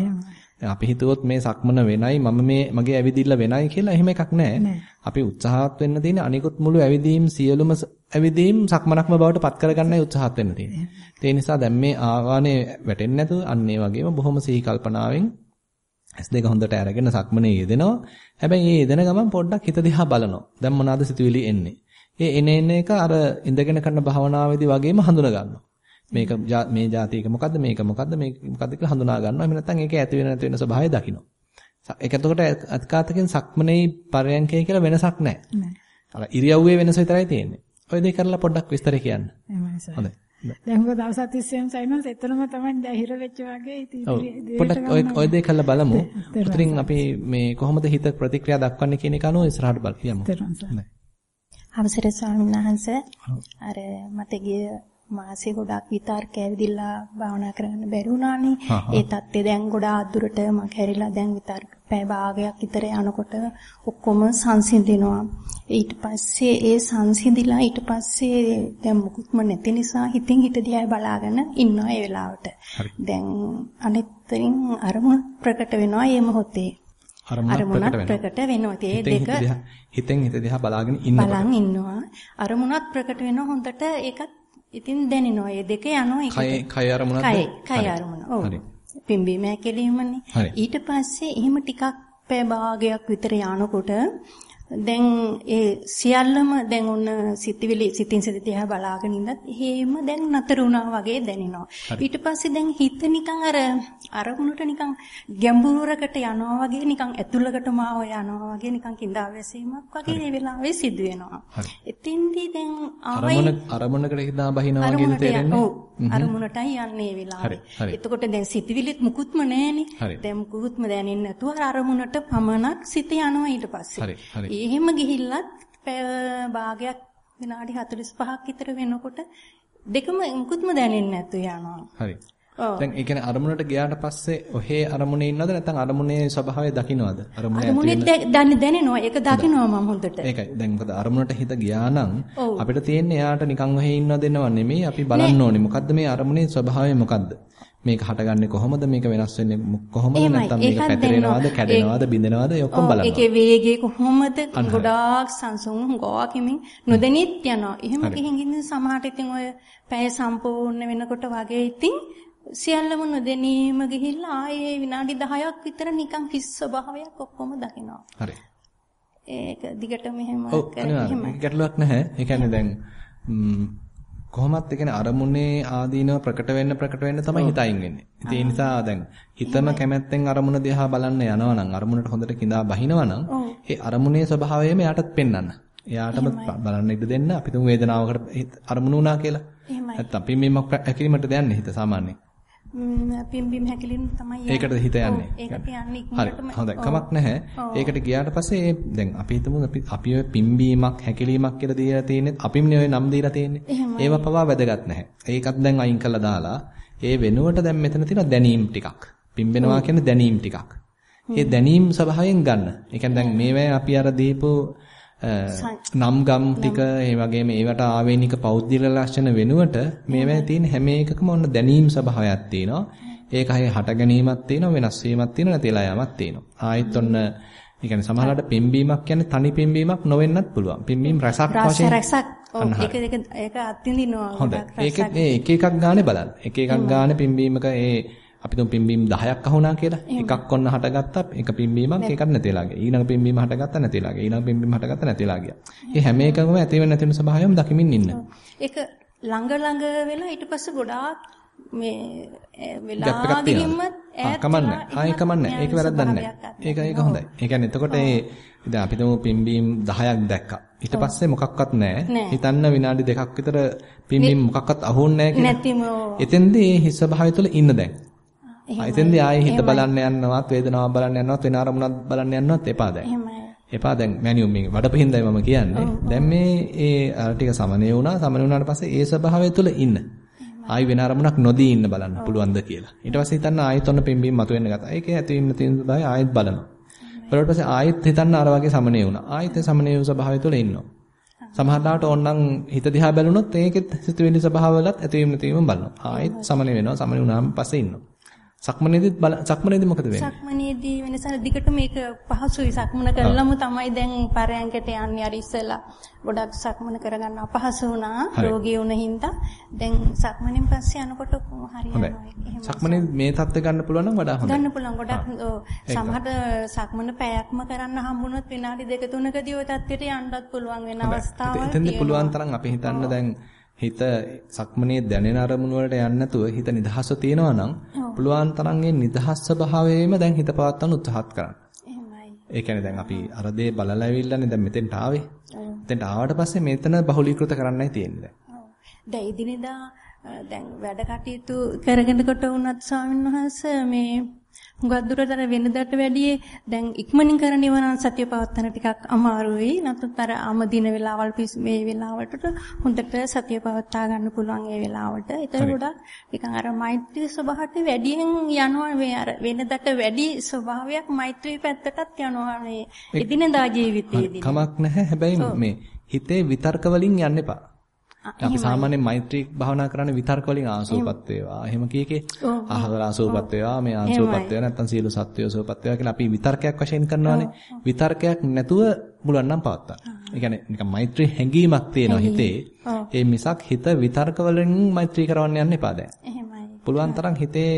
අපි හිතුවොත් මේ සක්මන වෙනයි මම මේ මගේ ඇවිදිල්ල වෙනයි කියලා එහෙම එකක් නැහැ. අපි උත්සාහත් වෙන්න තියෙන අනිකුත් මුළු ඇවිදීම් සියලුම ඇවිදීම් සක්මනක්ම බවට පත් කරගන්නයි උත්සාහත් වෙන්න තියෙන්නේ. ඒ නිසා දැන් මේ ආවානේ වැටෙන්නේ නැතුව අන්න ඒ වගේම බොහොම සිහි කල්පනාවෙන් S2 හොඳට අරගෙන සක්මනේ යෙදෙනවා. හැබැයි මේ යෙදෙන ගමන් පොඩ්ඩක් හිත දිහා බලනවා. දැන් මොනවාද සිතුවිලි එන්නේ? ඒ එන එන එක අර ඉඳගෙන කරන භාවනාවේදී වගේම හඳුනා ගන්නවා. මේක මේ જાතියක මොකද්ද මේක මොකද්ද මේක මොකද්ද කියලා හඳුනා ගන්නවා. එහෙම නැත්නම් ඒකේ ඇති වෙන නැති වෙන ස්වභාවය දකිනවා. ඒක එතකොට අත්කාතකින් සක්මනේ පරයන්කේ කියලා වෙනසක් නැහැ. නෑ. අර ඉරියව්වේ වෙනස විතරයි තියෙන්නේ. ඔය දෙක කරලා පොඩ්ඩක් විස්තර කියන්න. එහෙමයි සර්. හොඳයි. දැන් මොකද දවස් තිස්සෙම සයින්ස් එතනම තමයි දැන් හිර වෙච්ච වගේ ඉතින් පොඩ්ඩක් ඔය ඔය දෙක කරලා බලමු. උතරින් අපි මේ කොහොමද හිත ප්‍රතික්‍රියා දක්වන්නේ කියන එක අනුව ඉස්සරහට බලමු. හොඳයි. අවසරයි ස්වාමීන් වහන්සේ. අර මට ගිය මාසේ ගොඩක් විතර්ක ඇවිදිලා භාවනා කරන්න බැරි වුණානේ. ඒ தත්ත්වය දැන් ගොඩාක් දුරට මම හැරිලා දැන් විතර්ක පැය භාගයක් විතර යනකොට ඔක්කොම සංසිඳිනවා. ඊට පස්සේ ඒ සංසිඳිලා ඊට පස්සේ දැන් මුකුත්ම නැති නිසා හිතින් හිත දිහා බලාගෙන ඉන්නවා ඒ වෙලාවට. දැන් අනිත්තරින් අරමුණ ප්‍රකට වෙනවා මේ මොහොතේ. අරමුණත් ප්‍රකට වෙනවා. ඒ දෙක හිතෙන් හිත දිහා බලාගෙන ඉන්නවා. බලන් ඉන්නවා. අරමුණත් ප්‍රකට වෙනවා හොඳට ඒකත් ඉතින් දැනෙනවා. මේ දෙක යනවා එකට. කය කය අරමුණක්ද? කය කය අරමුණ. ඔව්. පිම්බීම හැකලීමනේ. ඊට පස්සේ එහෙම ටිකක් පැය භාගයක් විතර යනකොට දැන් ඒ සියල්ලම දැන් ඔන්න සිතිවිලි සිතින් සිත දිහා බලාගෙන ඉඳත් එහෙම දැන් නතර වුණා වගේ දැනෙනවා. ඊට පස්සේ දැන් හිත නිකන් අර අරමුණට නිකන් ගැඹුරකට යනවා වගේ නිකන් ඇතුළකටම ආව යනවා වගේ නිකන් කිඳා වැසීමක් වගේ මේ වෙලාවේ සිදු වෙනවා. එතින්දී දැන් ආවයි අරමුණකට හිතා බහිනවා වගේද තේරෙන්නේ? අරමුණටයි යන්නේ වෙලාවේ. එතකොට දැන් සිතිවිලිත් මුකුත්ම නැහනේ. දැන් මුකුත්ම දැනෙන්නේ නැතුව අරමුණට පමණක් සිත යනවා ඊට පස්සේ. එහෙම ගිහිල්ලත් පැය භාගයක් විනාඩි 45ක් විතර වෙනකොට දෙකම මුකුත්ම දැනෙන්නේ නැතු යනවා. හරි. දැන් ඒ කියන්නේ අරමුණට ගියාට පස්සේ ඔහේ අරමුණේ ඉන්නවද නැත්නම් අරමුණේ ස්වභාවය දකින්නවද? අරමුණේ දැනෙනවා. ඒක දකින්නවා මම හොඳට. ඒකයි. දැන් මොකද අරමුණට හිත ගියා නම් අපිට තියෙන්නේ එයාට නිකන් ඔහේ ඉන්නව දෙන්නව නෙමෙයි. අපි බලන්න ඕනේ. මොකද්ද මේ අරමුණේ ස්වභාවය මොකද්ද? මේක හටගන්නේ කොහොමද මේක වෙනස් වෙන්නේ කොහොමද නැත්නම් මේක පැතිරෙනවද කැඩෙනවද බිඳෙනවද ඒ ඔක්කොම බලනවා. ඒකේ වේගය කොහොමද ගොඩාක් සංසුන් ගෝකිමින් නොදෙනිත් යනවා. එහෙම ගිහින් ඉන්න සමහරට ඉතින් ඔය පැය සම්පූර්ණ වෙනකොට වගේ ඉතින් සියල්ලම නොදෙනීම ගිහිල්ලා ආයේ විනාඩි 10ක් විතර නිකන් හිස් ස්වභාවයක් ඔක්කොම දකිනවා. හරි. ඒක දිගටම එහෙම කරගෙන ගැටලුවක් නැහැ. ඒ කියන්නේ දැන් කොහොමත් ඒ කියන්නේ අරමුණේ ආදීනව ප්‍රකට වෙන්න ප්‍රකට වෙන්න තමයි හිත අයින් වෙන්නේ. ඉතින් ඒ නිසා දැන් හිතම කැමැත්තෙන් අරමුණ දිහා බලන්න යනවා නම් අරමුණට හොඳට කිඳා බහිනවා නම් ඒ අරමුණේ ස්වභාවයම එයාටත් පෙන්වන්න. එයාටම බලන්න ඉඩ දෙන්න අපි තුමු වේදනාවකට අරමුණු වුණා කියලා. නැත්තම් පිම්බීමක් ඇකිරීමට දෙන්නේ හිත සාමාන්‍යයෙන්. පිම්බීම හැකිලින් තමයි ඒකට හිත යන්නේ. ඒකට යන්නේ ඉක්මනටම. හොඳයි. කමක් නැහැ. ඒකට ගියාට පස්සේ දැන් අපි හිතමු අපි අපි පිම්බීමක් හැකිලීමක් කියලා දීලා තියෙන්නේ අපිම්නේ ඔය නම් දීලා තියෙන්නේ. ඒව පවා වැදගත් නැහැ. ඒකත් දැන් අයින් කළා දාලා ඒ වෙනුවට දැන් මෙතන තියෙන දැනීම් ටිකක්. පිම්බෙනවා කියන්නේ දැනීම් ටිකක්. ඒ දැනීම් ස්වභාවයෙන් ගන්න. ඒ කියන්නේ දැන් මේවැ අපි අර දීපු නම් ගම් ටික ඒ වගේම ඒවට ආවේනික පෞද්ගලික ලක්ෂණ වෙනුවට මේවැ තියෙන හැම එකකම ඔන්න දැනීම් ස්වභාවයක් තියෙනවා. ඒක හේ හට ගැනීමක් තියෙනවා වෙනස් වීමක් තියෙනවා නැතිලා යamak තියෙනවා. ආයෙත් ඔන්න ඒ කියන්නේ සමහරවිට පිම්බීමක් කියන්නේ තනි පිම්බීමක් නොවෙන්නත් පුළුවන්. පිම්බීම් රසක් වශයෙන් රසක්. ඔව් ඒක ඒක ඒක අත්විඳිනවා. හොඳයි. ඒක මේ එක එකක් ගානේ බලන්න. එක එකක් ගානේ පිම්බීමක ඒ අපි තුන් පිම්බීම් 10ක් අහුණා කියලා. එකක් ඔන්න හටගත්තා. එක පිම්බීමක් ඒකත් නැතිලා ගියා. ඊළඟ පිම්බීම හටගත්තා නැතිලා ගියා. ඊළඟ පිම්බීම හටගත්තා නැතිලා ගියා. මේ හැම එකකම ඇති වෙන නැති වෙන ස්වභාවයම දකිමින් ඉන්න. ඒක ළඟ ළඟ වෙලා ඊට පස්සේ ගොඩාක් මේ වෙලා ගිහින්ම ඈත් කමන්නේ. ආයි කමන්නේ. ඒක වැරද්දක් නැහැ. ඒක ඒක හොඳයි. ඒ කියන්නේ එතකොට ඒ දැන් අපි තුමු පිම්බීම් 10ක් දැක්කා. ඊට පස්සේ මොකක්වත් නැහැ. හිතන්න විනාඩි දෙකක් විතර පිම්බීම් මොකක්වත් අහුන්නේ නැහැ කියලා. නැතිම. එතෙන්දී හිස් ස්වභාවය තුළ ඉන්න දැන්. එතෙන්දී ආයේ හිත බලන්න යන්නවත් වේදනාව බලන්න යන්නවත් වෙන අරමුණක් බලන්න යන්නවත් එපා දැන්. එපා දැන් මැනියුම් මේ වඩපින්දයි මම කියන්නේ. දැන් මේ ඒ අර ටික සමනය වුණා. සමනය වුණාට පස්සේ ඒ ස්වභාවය තුළ ඉන්න. ආයි වෙන අරමුණක් නොදී ඉන්න බලන්න පුළුවන්ද කියලා. ඊට පස්සේ හිතන්න ආයෙත් ඔන්න පිම්බීම මතුවෙන්න ගත්තා. ඒකේ ඇති වෙන්න තියෙන ස්වභාවය ආයෙත් බලනවා. ඊට පස්සේ ආයෙත් හිතන්න අර වගේ සමනය වුණා. ආයෙත් ඒ සමනය වූ ස්වභාවය තුළ ඉන්නවා. සමහරවිට ඕනනම් හිත දිහා බැලුනොත් ඒකෙත් සිතුවිලි ස්වභාවවලත් ඇතිවීම නැතිවීම බලනවා. ආයෙත් සමනය වෙනවා. සමනය වුණාම පස්සේ ඉන්නවා. සක්මනේදීත් බල සක්මනේදී මොකද වෙන්නේ? සක්මනේදී වෙනස දිගට මේක පහසුයි. සක්මන කළාම තමයි දැන් පරයන්කට යන්නේ. අර ඉස්සලා ගොඩක් සක්මන කරගන්න අපහසු වුණා. රෝගී වුණ හින්දා. දැන් සක්මනෙන් පස්සේ යනකොට හරියනවා සක්මනේ මේ தත්ත ගන්න පුළුවන් නම් වඩා හොඳයි. ගන්න පුළුවන්. ගොඩක් සමහර සක්මන පැයක්ම කරන්න හම්බුනොත් විනාඩි දෙක තුනකදී ওই தත්ත්වයට යන්නත් පුළුවන් වෙන අවස්ථාවක් තියෙනවා. එතෙන්ද පුළුවන් තරම් අපි හිතන්න දැන් හිත සක්මනේ දැනෙන අරමුණු වලට යන්නේ නැතුව හිත නිදහස්ව තියෙනවා නම් පුළුවන් තරම් ඒ නිදහස් ස්වභාවයෙම දැන් හිත පවත්වන්න උත්සාහත් කරන්න. ඒ කියන්නේ දැන් අපි අර දේ බලලා ඇවිල්ලානේ දැන් මෙතෙන්ට ආවේ. මෙතෙන්ට ආවට පස්සේ මෙතන බහුලීකృత කරන්නයි තියෙන්නේ දැන්. දැන් ඉදිනදා දැන් වැඩ කටයුතු කරගෙනකොට වුණත් ස්වාමීන් වහන්සේ මේ හුඟක් දුරට වෙනදාට වැඩිය දැන් ඉක්මනින් කරන ඉවරන සතිය පවත්තන ටිකක් අමාරුයි. නැත්නම් අර ආමදින වෙලාවල් මේ වෙලාවට හොඳට සතිය පවත්වා ගන්න පුළුවන් ඒ වෙලාවට. ඒක ගොඩක් නිකන් අර මෛත්‍රී ස්වභාවයට වැඩියෙන් යනවා මේ අර වෙනදාට වැඩි ස්වභාවයක් මෛත්‍රී පැත්තටත් යනවා මේ එදිනදා ජීවිතයේදී. කමක් නැහැ. හැබැයි මේ හිතේ විතර්ක වලින් යන්න එපා. අපි සාමාන්‍යයෙන් මෛත්‍රී භාවනා කරන්නේ විතර්ක වලින් ආසෝපත් වේවා. එහෙම කීකේ අහවල ආසෝපත් වේවා, මේ ආසෝපත් වේවා නැත්නම් සියලු සත්වයෝ සෝපත් වේවා කියලා අපි විතර්කයක් වශයෙන් කරනවානේ. විතර්කයක් නැතුව පුළුවන් නම් පවත්තා. ඒ කියන්නේ නිකන් මෛත්‍රී හැඟීමක් තියෙනවා හිතේ. ඒ මිසක් හිත විතර්ක වලින් මෛත්‍රී කරවන්න යන්න එපා දැන්. එහෙමයි. පුළුවන් තරම් හිතේ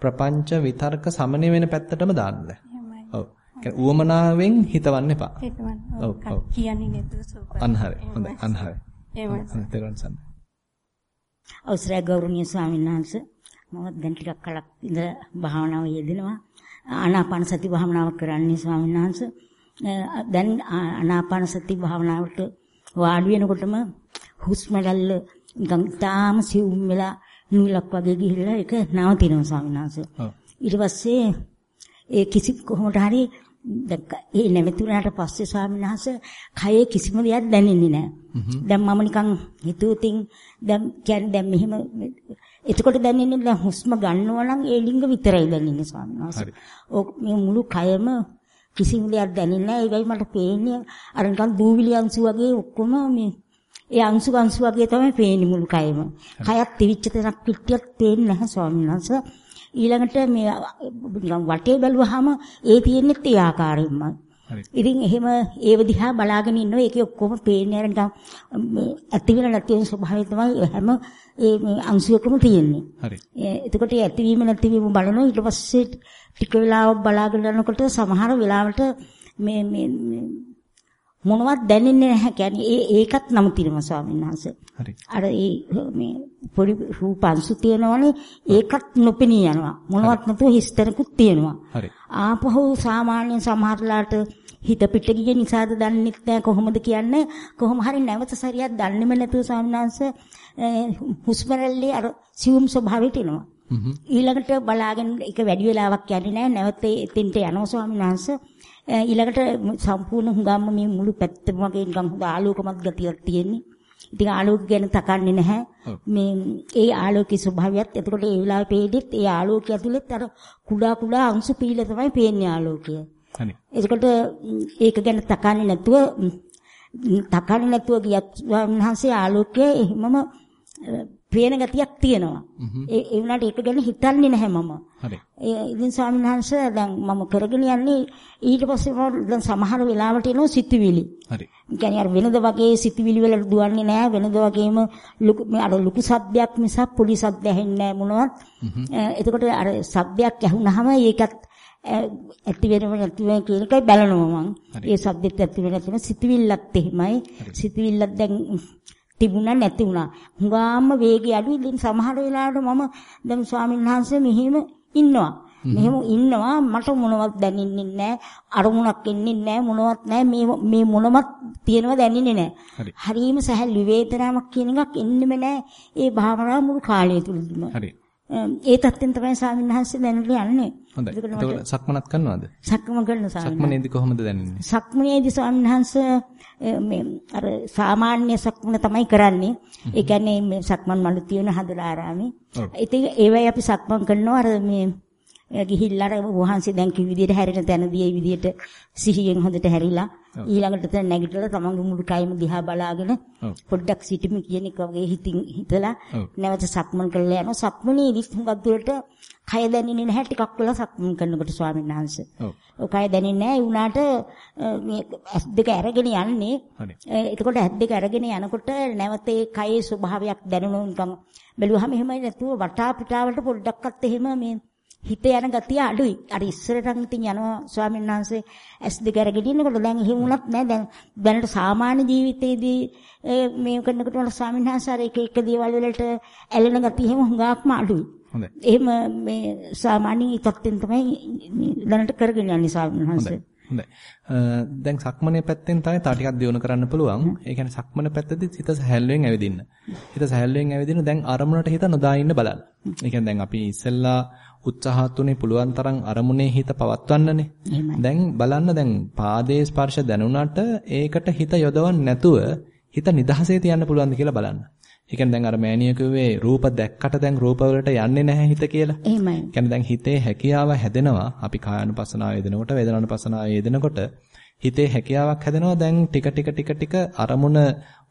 ප්‍රපංච විතර්ක සමනය වෙන පැත්තටම දාන්න දැන්. ඔව්. කියන්නේ උවමනාවෙන් හිතවන්න එපා. හිතවන්න. ඔව්. කියන්නේ නැතුව සෝපත්. අන්න හරි. හොඳයි. අන්න හරි. එහෙමයි. අවසරයි ගෞරවනීය ස්වාමීන් වහන්සේ. මම දැන් ටිකක් කලක් ඉඳ භාවනාව යෙදෙනවා. ආනාපාන සති භාවනාව කරන්නේ ස්වාමීන් වහන්සේ. දැන් ආනාපාන සති භාවනාවට වාඩි වෙනකොටම හුස්ම රැල්ල නිකන් තාම සිවුම් වෙලා නූලක් වගේ ගිහිල්ලා ඒක නවතිනවා ස්වාමීන් වහන්සේ. ඊට පස්සේ ඒ කිසි කොහොමද හරි ඒ නැමෙතුණාට පස්සේ ස්වාමීන් වහන්සේ කයේ කිසිම දෙයක් දැනෙන්නේ නැහැ. දැන් මම නිකන් හිතුවතින් දැන් කියන්නේ දැන් මෙහෙම එතකොට දැනෙන්නේ දැන් හුස්ම ගන්නවා නම් ඒ ලිංග විතරයි දැනෙන්නේ ස්වාමීන් වහන්සේ. ඔක් මේ මුළු කයම කිසිම දෙයක් දැනෙන්නේ නැහැ. ඒකයි මට පේන්නේ අර නිකන් දූවිලි අංශු වගේ ඔක්කොම මේ ඒ අංශු අංශු වගේ තමයි පේන්නේ මුළු කයම. කයත් තිවිච්ච තැනක් පිටියක් පේන්නේ නැහැ ස්වාමීන් වහන්සේ. ඊළඟට මේ වටේ බැලුවාම ඒ තියෙන්නේ ඒ ආකාරයෙන්මයි. ඉතින් එහෙම ඒව දිහා බලාගෙන ඉන්නවා ඒකේ ඔක්කොම පේන්නේ අර නිකන් ඇති වෙන නැති වෙන ස්වභාවය තමයි හැම ඒ අංශුවකම තියෙන්නේ. හරි. එතකොට ඒ ඇතිවීම නැතිවීම බලනවා ඊට පස්සේ ටික වෙලාවක් බලාගෙන යනකොට සමහර වෙලාවට මේ මේ මොනවත් දැනෙන්නේ නැහැ. කියන්නේ ඒ ඒකත් නමුතිනවා ස්වාමීන් වහන්සේ. හරි. අර ඒ මේ පොඩි රූපංශු තියෙනවනේ ඒකත් නොපෙනී යනවා. මොනවත් නැතුව හිස්තනකුත් තියෙනවා. හරි. ආපහු සාමාන්‍ය සමහරලාට හිත පිට ගිය නිසාද දන්නෙත් නැහැ කොහොමද කියන්නේ කොහොම හරි නැවත සරියක් දන්නේම නැතුව ස්වාමීන් වහන්සේ හුස්ම රැල්ලේ අර සියුම් ස්වභාවයට එනවා. ඊළඟට බලාගෙන ඒක වැඩි වෙලාවක් යන්නේ නැහැ නැවත එතෙන්ට යනවා ස්වාමීන් වහන්සේ ඊළඟට සම්පූර්ණ හුඟම්ම මේ මුළු පැත්තම වගේ නිකන් හොඳ ආලෝකමත් ගතියක් තියෙන්නේ. ඉතින් ආලෝක ගැන තකන්නේ නැහැ. මේ ඒ ආලෝකයේ ස්වභාවයත් එතකොට ඒ වෙලාවේ පේද්දිත් ඒ ආලෝකය ඇතුළෙත් අර කුඩා කුඩා අංශු පීල තමයි පේන්නේ ආලෝකය. හරි. එතකොට ඒක ගැන තකන්නේ නැතුව තකන්නේ නැතුව ගියත් වහන්සේ ආලෝකයේ එහෙමම පේන ගතියක් තියෙනවා. ඒ ඒ වුණාට ඒක ගැන හිතන්නේ නැහැ මම. හරි. ඒ ඉතින් ස්වාමීන් වහන්සේ දැන් මම කරගෙන යන්නේ ඊට පස්සේ මම දැන් සමහර වෙලාවට එනවා සිතුවිලි. හරි. කියන්නේ අර වෙනද වගේ සිතුවිලි වල දුවන්නේ නැහැ වෙනද වගේම ලොකු අර ලොකු සද්දයක් මිසක් පොඩි සද්ද ඇහෙන්නේ නැහැ මොනවත්. එතකොට අර සද්දයක් ඇහුනහම ඒකත් ඇති වෙනව නැති වෙන කියන එකයි බලනවා මම. ඒ සද්දෙත් ඇති වෙන නැති වෙන සිතුවිල්ලත් එහෙමයි. සිතුවිල්ලත් දැන් තිබුණා නැති වුණා. හුඟාම වේගය අඩුයි. ඉතින් සමහර වෙලාවට මම දැන් ස්වාමීන් වහන්සේ මෙහෙම ඉන්නවා. මෙහෙම ඉන්නවා මට මොනවත් දැනෙන්නේ නැහැ. අරමුණක් එන්නේ නැහැ මොනවත් නැහැ. මේ මේ මොනවත් තියෙනව දැනෙන්නේ නැහැ. හරීම සහැල්ලු වේදනාවක් කියන එකක් එන්නෙම නැහැ. ඒ භාවනාව මුළු කාලය තුලදීම. හරි. ඒ තත්ත්වෙන් තමයි ස්වාමීන් වහන්සේ දැනට යන්නේ. හොඳයි. එතකොට සක්මනත් කරනවද? සක්ම කරන ස්වාමීන් සක්මනේදී කොහොමද දැනෙන්නේ? සක්මනේදී ස්වාමීන් වහන්සේ මේ අර සාමාන්‍ය සක්මන තමයි කරන්නේ. ඒ කියන්නේ මේ සක්මන් මළු තියෙන හදලා ආරාමේ. ඉතින් ඒවයි අපි සක්මන් කරනවා අර මේ ගිහිල්ලා වහන්සේ දැන් කිව් විදියට හැරෙන තැනදී ඒ විදියට සිහියෙන් හොඳට හැරිලා ඊළඟට දැන් නැගිටලා තමන්ගේ මුළු කයම දිහා බලාගෙන පොඩ්ඩක් සිටිමි කියන එක වගේ හිතින් හිතලා නැවත සක්මන් කරලා යනවා සක්මනේදී හුඟක් දුරට කය දැනෙන්නේ නැහැ ටිකක් වෙලා සක්මන් කරනකොට ස්වාමීන් වහන්සේ. ඔව්. කය දැනෙන්නේ නැහැ. ඒ උනාට මේ ඇස් දෙක අරගෙන යන්නේ. එතකොට ඇස් දෙක අරගෙන යනකොට නැවත ඒ කයේ ස්වභාවයක් දැනුණු නිකන් බැලුවහම එහෙමයි නැතුව වටා පිටාවට පොඩ්ඩක්වත් එහෙම මේ හිත යන ගතිය අඩුයි. අර ඉස්සරටම ඉතින් යනවා ස්වාමීන් වහන්සේ ඇස් දෙක අරගෙන ඉන්නකොට දැන් එහෙම වුණත් නෑ. දැන් දැනට සාමාන්‍ය ජීවිතේදී මේ කරනකොට වල ස්වාමීන් වහන්සේ අර එක එක දේවල් වලට ඇලෙන ගතිය එහෙම හුඟක්ම අඩුයි. හොඳයි. එහෙම මේ සාමාන්‍ය තත්ත්වෙන් තමයි දැනට කරගෙන යන්නේ ස්වාමීන් වහන්සේ. හොඳයි. දැන් සක්මනේ පැත්තෙන් තමයි තව ටිකක් දියුණු කරන්න පුළුවන්. ඒ කියන්නේ සක්මන පැත්තදී හිත සැහැල්ලුවෙන් ඇවිදින්න. හිත සැහැල්ලුවෙන් ඇවිදින්න දැන් අරමුණට හිත නොදා ඉන්න බලන්න. ඒ කියන්නේ දැන් අපි ඉස්සෙල්ලා උත්සාහත් උනේ පුළුවන් තරම් අරමුණේ හිත පවත්වන්නනේ. දැන් බලන්න දැන් පාදයේ ස්පර්ශ දැනුණාට ඒකට හිත යොදවන්න නැතුව හිත නිදහසේ තියන්න පුළුවන්ද කියලා බලන්න. ඒ කියන්නේ දැන් අර මෑණිය කිව්වේ රූප දැක්කට දැන් රූප වලට යන්නේ නැහැ හිත කියලා. එහෙමයි. කියන්නේ දැන් හිතේ හැකියාව හැදෙනවා. අපි කායानुපස්සනාව යෙදෙනකොට වේදනානුපස්සනාව යෙදෙනකොට හිතේ හැකියාවක් හැදෙනවා. දැන් ටික ටික ටික ටික අරමුණ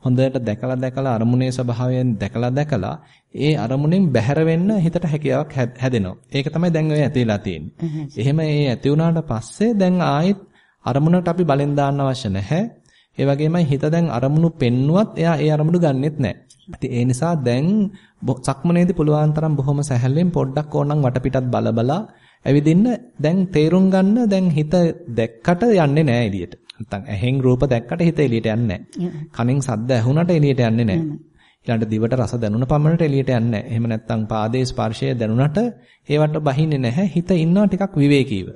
හොඳට දැකලා දැකලා අරමුණේ ස්වභාවයෙන් දැකලා දැකලා ඒ අරමුණෙන් බැහැර වෙන්න හිතට හැකියාවක් හැදෙනවා. ඒක තමයි දැන් ඔය ඇතිලා තියෙන්නේ. එහෙම ඒ ඇති වුණාට පස්සේ දැන් ආයෙත් අරමුණට අපි බලෙන් දාන්න අවශ්‍ය නැහැ. ඒ වගේමයි හිත දැන් අරමුණු පෙන්නුවත් එයා ඒ අරමුණු ගන්නෙත් නැහැ. ඉතින් ඒ නිසා දැන් සක්මනේදී පුළුවන් තරම් බොහොම සැහැල්ලුවෙන් පොඩ්ඩක් ඕනනම් වටපිටත් බල බලා ඇවිදින්න දැන් තේරුම් ගන්න දැන් හිත දැක්කට යන්නේ නැහැ එළියට. නැත්තම් ඇහෙන් රූප දැක්කට හිත එළියට යන්නේ නැහැ. කනෙන් ශබ්ද ඇහුණට එළියට යන්නේ නැහැ. ඊළඟට දිවට රස දැනුණ පමණට එළියට යන්නේ නැහැ. එහෙම නැත්තම් පාදයේ ස්පර්ශය දැනුණට ඒවට බහින්නේ නැහැ. හිත ඉන්නවා ටිකක් විවේකීව.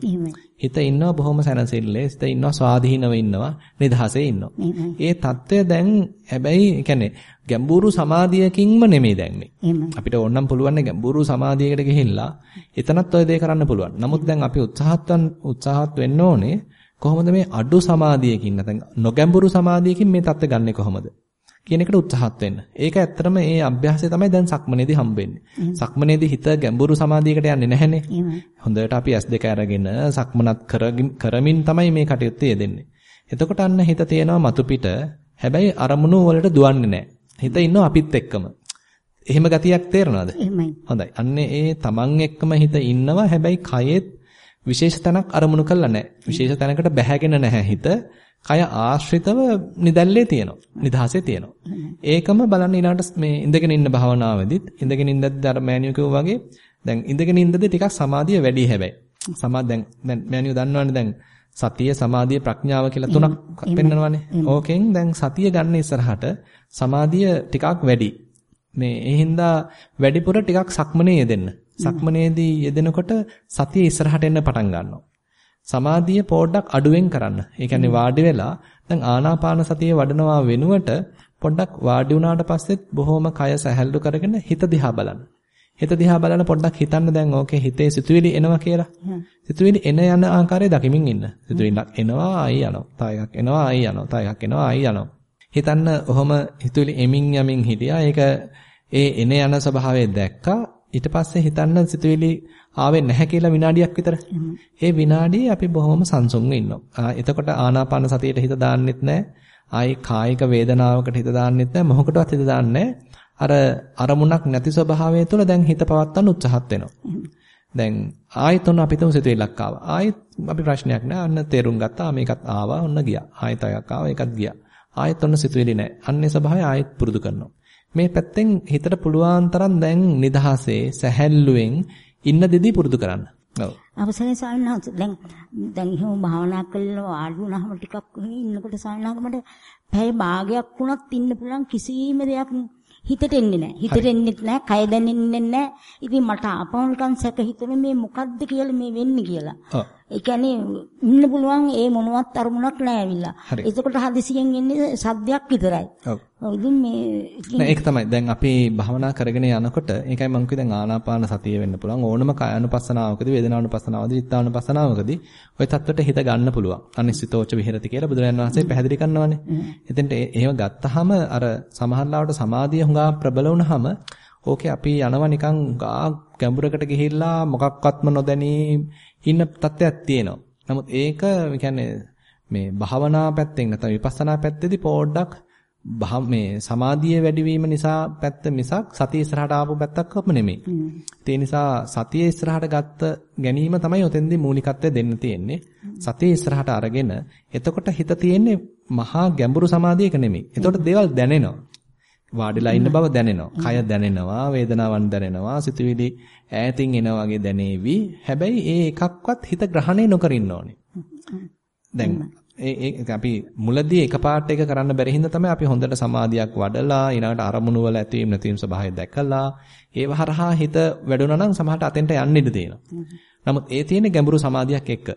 හිත ඉන්නවා බොහොම සැනසෙල්ලේ. හිත ඉන්නවා ස්වාධීනව ඉන්නවා. නිදහසේ ඉන්නවා. ඒ తত্ত্বය දැන් හැබැයි කියන්නේ ගැඹුරු සමාධියකින්ම නෙමෙයි දැන් මේ. අපිට ඕනම් පුළුවන් ගැඹුරු සමාධියකට ගිහිල්ලා එතනත් ওই දේ කරන්න පුළුවන්. නමුත් දැන් අපි උත්සාහවත් උත්සාහවත් වෙන්න ඕනේ කොහොමද මේ අඩු සමාධියකින් නැත්නම් නොගැඹුරු සමාධියකින් මේ தත්ත්ව ගන්නෙ කොහොමද කියන එකට උත්සාහත් වෙන්න. ඒක ඇත්තටම ඒ අභ්‍යාසය තමයි දැන් සක්මනේදී හම්බෙන්නේ. සක්මනේදී හිත ගැඹුරු සමාධියකට යන්නේ නැහනේ. හොඳට අපි S2 අරගෙන සක්මනත් කරමින් තමයි මේ කටයුත්ත යෙදෙන්නේ. එතකොට අන්න හිත තියෙනවා මතු පිට. හැබැයි අරමුණු වලට දුවන්නේ නැහැ. හිත ඉන්නවා අපිත් එක්කම. එහෙම ගතියක් තේරෙනවද? හොඳයි. අන්නේ ඒ තමන් එක්කම හිත ඉන්නවා. හැබැයි කයෙත් විශේෂ තැනක් අරමුණු කළා නැහැ. විශේෂ තැනකට බැහැගෙන නැහැ හිත. කය ආශ්‍රිතව නිදැල්ලේ තියෙනවා. නිදහසේ තියෙනවා. ඒකම බලන්න ඊළඟට මේ ඉඳගෙන ඉන්න භාවනාවෙදිත් ඉඳගෙන ඉඳද්දි අර මෑනියෝ කිව්වා වගේ දැන් ඉඳගෙන ඉඳද්දි ටිකක් සමාධිය වැඩි හැබැයි. සමා දැන් දැන් මෑනියෝ දන්නවනේ දැන් සතිය සමාධිය ප්‍රඥාව කියලා තුනක් පෙන්නනවානේ. ඕකෙන් දැන් සතිය ගන්න ඉස්සරහට සමාධිය ටිකක් වැඩි. මේ ඒ හින්දා වැඩිපුර ටිකක් සක්මනේ යෙදෙන්න. සක්මනේදී යෙදෙනකොට සතිය ඉස්සරහට එන්න පටන් ගන්නවා. සමාධිය පොඩ්ඩක් අඩුවෙන් කරන්න. ඒ කියන්නේ වාඩි වෙලා දැන් ආනාපාන සතිය වඩනවා වෙනුවට පොඩ්ඩක් වාඩි වුණාට පස්සෙත් බොහොම කය සැහැල්ලු කරගෙන හිත දිහා බලන්න. හිත දිහා බලලා පොඩ්ඩක් හිතන්න දැන් ඕකේ හිතේ සිතුවිලි එනවා කියලා. සිතුවිලි එන යන ආකාරය දකිමින් ඉන්න. සිතුවිල්ලක් එනවා ආයි යනවා. තව එකක් එනවා ආයි යනවා. තව එකක් එනවා ආයි යනවා. හිතන්න ඔහොම හිතුවිලි එමින් යමින් හිටියා. ඒක ඒ එන යන ස්වභාවය දැක්කා. ඊට පස්සේ හිතන්න සිතුවිලි ආවේ නැහැ කියලා විනාඩියක් විතර. ඒ විනාඩියේ අපි බොහොම සංසුන්ව ඉන්නවා. එතකොට ආනාපාන සතියට හිත දාන්නෙත් නැහැ. ආයි කායික වේදනාවකට හිත දාන්නෙත් නැහැ. මොහොකටවත් හිත දාන්නේ අර අරමුණක් නැති ස්වභාවය තුළ දැන් හිත පවත්වන්න උත්සාහත් වෙනවා. දැන් ආයෙත් ඔන්න අපිට සිතුවිල්ලක් ආවා. ආයෙත් අපි ප්‍රශ්නයක් නැහැ. අන්න තේරුම් ගත්තා. මේකත් ආවා. ඔන්න ගියා. ආයෙත් එකක් ආවා. ඒකත් ගියා. ආයෙත් ඔන්න සිතුවිලි නැහැ. අන්නේ ස්වභාවය ආයෙත් පුරුදු කරනවා. මේ පැත්තෙන් හිතට පුළුවන් තරම් දැන් නිදහසේ සැහැල්ලුවෙන් ඉන්න දෙදී පුරුදු කරන්න. ඔව්. අවසරයි සාවිනාස දැන් දැන් එහෙම භාවනා කරලා වාඩි වුණාම ටිකක් ඉන්නකොට සාවිනාස මට පැය භාගයක් වුණත් ඉන්න පුළුවන් කිසිම දෙයක් හිතට එන්නේ නැහැ. හිතට එන්නේ නැහැ, කය දැනෙන්නේ නැහැ. ඉතින් මට නිකන් සැක හිතුනේ මේ මොකද්ද කියලා මේ වෙන්නේ කියලා. ඔව්. ඒ කියන්නේ ඉන්න පුළුවන් ඒ මොනවත් අරමුණක් නැහැ ඇවිල්ලා. එතකොට හදිසියෙන් එන්නේ සද්දයක් විතරයි. ඔව්. ඉතින් මේ ඒක තමයි. දැන් අපි භවනා කරගෙන යනකොට ඒකයි මම කිව්වේ දැන් ආනාපාන සතිය වෙන්න පුළුවන්. ඕනම කායानुපස්සනාවකදී වේදනානුපස්සනාවකදී චිත්තානුපස්සනාවකදී ওই தත්වට හිත ගන්න පුළුවන්. අනිශ්චිතෝච විහෙරති කියලා බුදුරජාණන් වහන්සේ පැහැදිලි කරනවානේ. එතෙන්ට එහෙම ගත්තාම අර සමහරවට සමාධිය හුඟා ප්‍රබල වුණාම ඕකේ අපි යනවා නිකන් ගා ගැඹුරකට ගිහිල්ලා මොකක්වත්ම නොදැනී ඉන්න තත්ත්වයක් තියෙනවා. නමුත් ඒක කියන්නේ මේ භාවනා පැත්තෙන් නැත්නම් විපස්සනා පැත්තේදී පොඩ්ඩක් මේ සමාධිය වැඩිවීම නිසා පැත්ත මිසක් සතිය ඉස්සරහට ආපු පැත්තක්ම නෙමෙයි. ඒ නිසා සතිය ඉස්සරහට ගත්ත ගැනීම තමයි ඔතෙන්දී මූලිකත්වය දෙන්න තියෙන්නේ. සතිය ඉස්සරහට අරගෙන එතකොට හිත තියෙන්නේ මහා ගැඹුරු සමාධියක නෙමෙයි. එතකොට දේවල් දැනෙනවා. වාඩිලා ඉන්න බව දැනෙනවා. කය දැනෙනවා, වේදනාවන් දැනෙනවා, සිතුවිලි ඈතින් එනවා වගේ දැනේවි. හැබැයි ඒ එකක්වත් හිත ග්‍රහණය නොකර ඉන්න ඕනේ. දැන් ඒ ඒ අපි මුලදී එකපාරට එක කරන්න බැරි හින්දා තමයි අපි හොඳට සමාධියක් වඩලා ඊළඟට අරමුණු වල ඇතීම් නැතිම් ස්වභාවය දැකලා ඒව හරහා හිත වැඩුණා නම් සමහරට අතෙන්ට යන්න ඉඩ තියෙනවා. නමුත් ඒ තියෙන්නේ ගැඹුරු සමාධියක් එක්ක.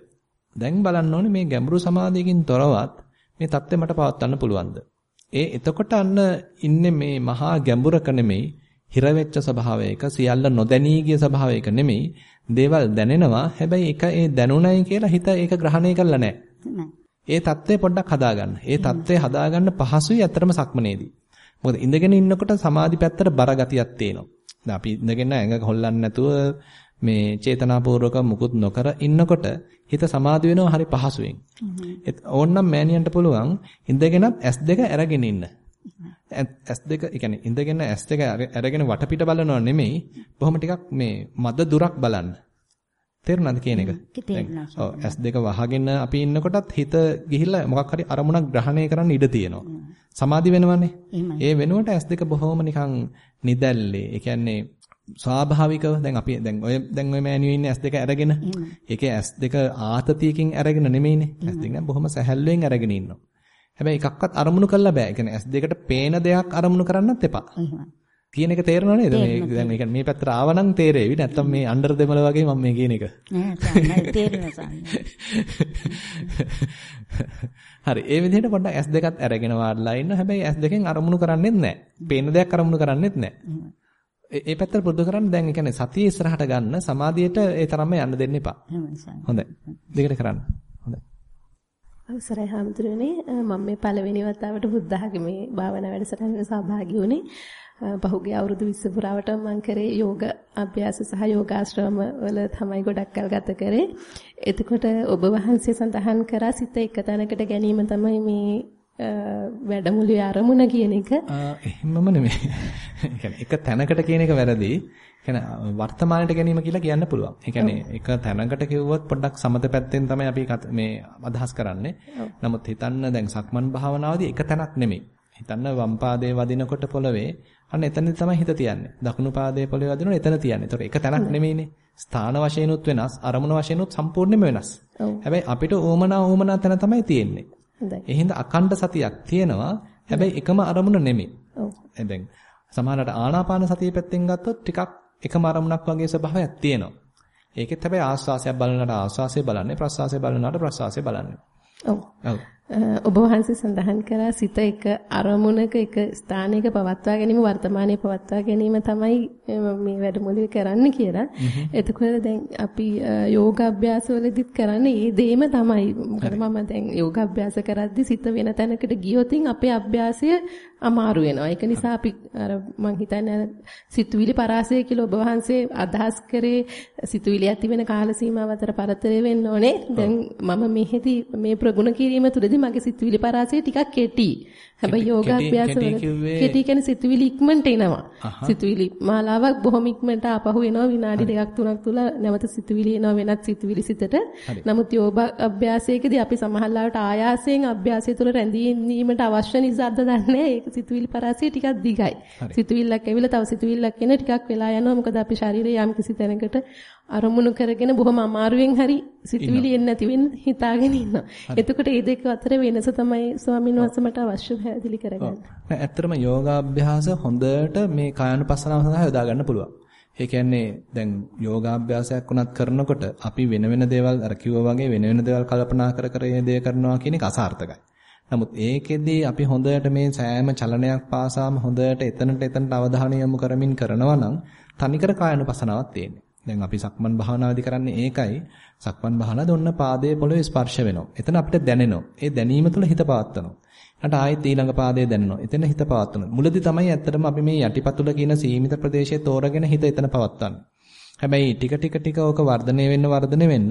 දැන් බලන්න ඕනේ මේ ගැඹුරු සමාධියකින් තොරවත් මේ தත්ත්වය මට පවත්වන්න පුළුවන්ද? ඒ එතකොට අන්න ඉන්නේ මේ මහා ගැඹුරක නෙමෙයි හිර වෙච්ච ස්වභාවයක සියල්ල නොදැනී ගිය ස්වභාවයක නෙමෙයි දේවල් දැනෙනවා හැබැයි ඒක ඒ දැනුණයි කියලා හිත ඒක ග්‍රහණය කරලා නැහැ. ඒ தත්ත්වය පොඩ්ඩක් හදාගන්න. ඒ தත්ත්වය හදාගන්න පහසුයි ඇත්තටම සක්මනේදී. මොකද ඉඳගෙන ඉන්නකොට සමාධි පැත්තට බර ගතියක් තියෙනවා. දැන් අපි ඉඳගෙන ඇඟ හොල්ලන්නේ නැතුව මේ චේතනාපූර්වක මුකුත් නොකර ඉන්නකොට හිත සමාධි වෙනවා හරි පහසුවෙන්. ඕන්නම් මෑනියන්ට පුළුවන් ඉඳගෙනත් S2 අරගෙන ඉන්න. S2 ඒ කියන්නේ ඉඳගෙන S2 අරගෙන වටපිට බලනව නෙමෙයි බොහොම ටිකක් මේ මද දුරක් බලන්න. තේරුණාද කියන එක? ඔව් S2 වහගෙන අපි ඉන්නකොටත් හිත ගිහිල්ලා මොකක් හරි අරමුණක් ග්‍රහණය කරන්න ඉඩ තියෙනවා. සමාධි වෙනවනේ. ඒ වෙනුවට S2 බොහොම නිකන් නිදැල්ලේ. ඒ කියන්නේ ස්වාභාවිකව දැන් අපි දැන් ඔය දැන් ඔය මෑනියු ඉන්නේ S2 අරගෙන. ඒකේ S2 ආතතියකින් අරගෙන නෙමෙයිනේ. S2 නම් බොහොම සැහැල්ලුවෙන් අරගෙන ඉන්නවා. හැබැයි එකක්වත් අරමුණු කරලා බෑ. ඒ කියන්නේ S2ට පේන දෙයක් අරමුණු කරන්නත් එපා. කියන එක තේරෙනව නේද? මේ දැන් මේ කියන්නේ මේ පැත්තට ආවනම් තේරෙවි. නැත්තම් මේ අnder දෙමළ වගේ මම මේ කියන එක. <laughs> හරි. ඒ විදිහට පොඩ්ඩක් S2ත් අරගෙන වාඩිලා ඉන්න. හැබැයි S2කින් අරමුණු කරන්නේත් නැහැ. පේන දෙයක් අරමුණු කරන්නේත් නැහැ. ඒ පැත්තට පුරුදු කරන්න දැන් ඒ කියන්නේ සතිය ඉස්සරහට ගන්න සමාධියට ඒ තරම්ම යන්න දෙන්න එපා. හොඳයි. දෙකට කරන්න. හොඳයි. අවසරයි හැමතුරුනේ මම මේ පළවෙනි වතාවට බුද්ධ학මේ භාවනා වැඩසටහනට සහභාගී වුණේ. පහුගිය අවුරුදු 20 පුරාවට මම කරේ යෝග අභ්‍යාස සහ යෝගාශ්‍රම වල තමයි ගොඩක් කල් ගත කරේ. එතකොට ඔබ වහන්සේ සඳහන් කරා සිත එක තැනකට ගැනීම තමයි මේ වැඩමුළුවේ ආරමුණ කියන එක. එහෙමම නෙමෙයි. එක තැනකට කියන එක වැරදි. කියන්නේ වර්තමානයට ගැනීම කියලා කියන්න පුළුවන්. ඒ කියන්නේ එක තැනකට කිව්වොත් පොඩ්ඩක් සමත පැත්තෙන් තමයි අපි මේ අදහස් කරන්නේ. නමුත් හිතන්න දැන් සක්මන් භාවනාවේදී එක තැනක් නෙමෙයි. හිතන්න වම් පාදයේ වදිනකොට පොළවේ අන්න එතනදී තමයි හිත තියන්නේ. දකුණු පාදයේ පොළවේ වදිනකොට එතන තියන්නේ. ඒතකොට එක තැනක් නෙමෙයිනේ. ස්ථාන වශයෙන්ුත් වෙනස්, අරමුණ වශයෙන්ුත් සම්පූර්ණයෙන්ම වෙනස්. හැබැයි අපිට ඕමනා ඕමනා තැන තමයි තියෙන්නේ. ඒ හින්දා අකණ්ඩ සතියක් තියෙනවා. හැබැයි එකම අරමුණ නෙමෙයි. ඔව්. දැන් සමහරවිට ආනාපාන සතිය පැත්තෙන් ගත්තොත් ටිකක් එකම අරමුණක් වගේ ස්වභාවයක් තියෙනවා. ඒකෙත් හැබැයි ආස්වාසයක් බලනකොට ආස්වාසය බලන්නේ ප්‍රස්වාසය බලනකොට ප්‍රස්වාසය බලන්නේ. ඔව්. ඔබ වහන්සේ සඳහන් කරා සිත එක අරමුණක එක ස්ථානයක පවත්වා ගැනීම වර්තමානයේ පවත්වා ගැනීම තමයි මේ වැඩමුළුවේ කරන්න කියලා. එතකොට දැන් අපි යෝගාභ්‍යාසවලදීත් කරන්නේ ඒ දෙයම තමයි. මොකද මම දැන් යෝගාභ්‍යාස කරද්දී සිත වෙන තැනකට ගියොතින් අපේ අභ්‍යාසය අමාරු වෙනවා. ඒක නිසා අපි අර මං හිතන්නේ සිතුවිලි පරාසය කියලා ඔබ වහන්සේ අදහස් කරේ සිතුවිලි ඇති වෙන කාල සීමාව අතර පරතරය වෙන්න ඕනේ. දැන් මම මෙහෙදි මේ ප්‍රගුණ කිරීම තුළදී මගේ සිතුවිලි පරාසය ටිකක් කෙටි. හැබැයි යෝගාභ්‍යාස වල කෙටි කියන්නේ සිතුවිලි ඉක්මනට එනවා. සිතුවිලි මාලාවක් බොහොම ඉක්මනට ආපහු එනවා විනාඩි දෙකක් තුනක් තුල නැවත සිතුවිලි එනවා වෙනත් සිතුවිලි සිතට. නමුත් යෝග අභ්‍යාසයකදී අපි සමහරවිට ආයාසයෙන් අභ්‍යාසය තුල රැඳී ඉන්නීමට අවශ්‍ය නිසාද දන්නේ ඒක සිතුවිලි පරාසය ටිකක් දිගයි. සිතුවිල්ලක් ඇවිල්ලා තව සිතුවිල්ලක් එන ටිකක් වෙලා යනවා. මොකද අපි ශරීරයේ යම් කිසි තැනකට අරමුණු කරගෙන බොහොම අමාරුවෙන් හරි සිතුවිලි එන්නේ නැති වෙන්න හිතාගෙන ඉන්නවා. එතකොට මේ දෙක අතර වෙනස තමයි ස්වාමීන් වහන්සේ මට අවශ්‍ය පැහැදිලි කරගන්න. ඇත්තටම යෝගාභ්‍යාස හොඳට මේ කායानुපස්සනාව සඳහා යොදා ගන්න පුළුවන්. ඒ කියන්නේ දැන් යෝගාභ්‍යාසයක් උනත් කරනකොට අපි වෙන වෙන දේවල් අර කිව්වා වගේ වෙන වෙන දේවල් කල්පනා කර කර මේ දේ කරනවා කියන එක අසාර්ථකයි. නමුත් ඒකෙදී අපි හොඳට මේ සෑම චලනයක් පාසාම හොඳට එතනට එතනට අවධානය යොමු කරමින් කරනවා නම් තනිකර කායानुපසනාවක් තියෙන්නේ. දැන් අපි සක්මන් භාවනාවේදී කරන්නේ ඒකයි. සක්මන් භාවනාවේදී ඔන්න පාදයේ පොළවේ ස්පර්ශ වෙනවා. එතන අපිට දැනෙනවා. ඒ දැනීම තුළ හිත පවත්නවා. ඊට ආයෙත් ඊළඟ පාදයේ දැනෙනවා. එතන හිත පවත්වනවා. මුලදී තමයි ඇත්තටම අපි මේ යටිපතුල කියන සීමිත ප්‍රදේශයේ තෝරගෙන හිත එතන පවත්වන්නේ. හැබැයි ටික ටික ටික ඕක වර්ධනය වෙන්න වර්ධනය වෙන්න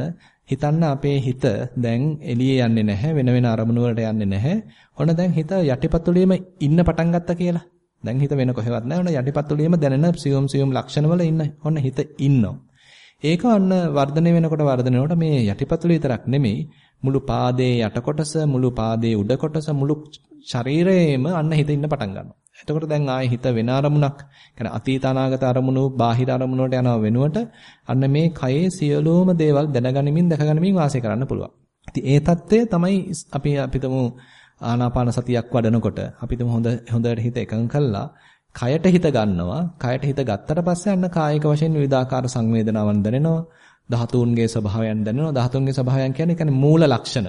හිතන්න අපේ හිත දැන් එළියේ යන්නේ නැහැ වෙන වෙන අරමුණු වලට යන්නේ නැහැ. ඔන්න දැන් හිත යටිපතුලේම ඉන්න පටන් ගත්තා කියලා. දැන් හිත වෙන කොහෙවත් නැහැ. ඔන්න යටිපතුලේම දැනෙන සියුම් සියුම් ලක්ෂණ වල ඉන්න. ඔන්න හිත ඉන්නවා. ඒක අන්න වර්ධනය වෙනකොට වර්ධනය වෙනකොට මේ යටිපතුල විතරක් නෙමෙයි මුළු පාදයේ යට කොටස මුළු පාදයේ උඩ කොටස මුළු ශරීරයේම අන්න හිත ඉන්න පටන් ගන්නවා. එතකොට දැන් ආයේ හිත වෙන අරමුණක්, කියන්නේ අතීත අනාගත අරමුණු, බාහිර අරමුණු වලට යනව වෙනුවට අන්න මේ කයේ සියලුම දේවල් දැනගනිමින් දැකගනිමින් වාසය කරන්න පුළුවන්. ඉතින් ඒ தත්ත්වය තමයි අපි අපිටම ආනාපාන සතියක් වඩනකොට අපිටම හොඳ හොඳට හිත එකඟ කළා කයට හිත ගන්නවා. කයට හිත ගත්තට පස්සේ අන්න කායික වශයෙන් විවිධාකාර සංවේදනාවන් දැනෙනවා. ධාතුන්ගේ ස්වභාවයන් දැනෙනවා. ධාතුන්ගේ ස්වභාවයන් කියන්නේ කියන්නේ මූල ලක්ෂණ.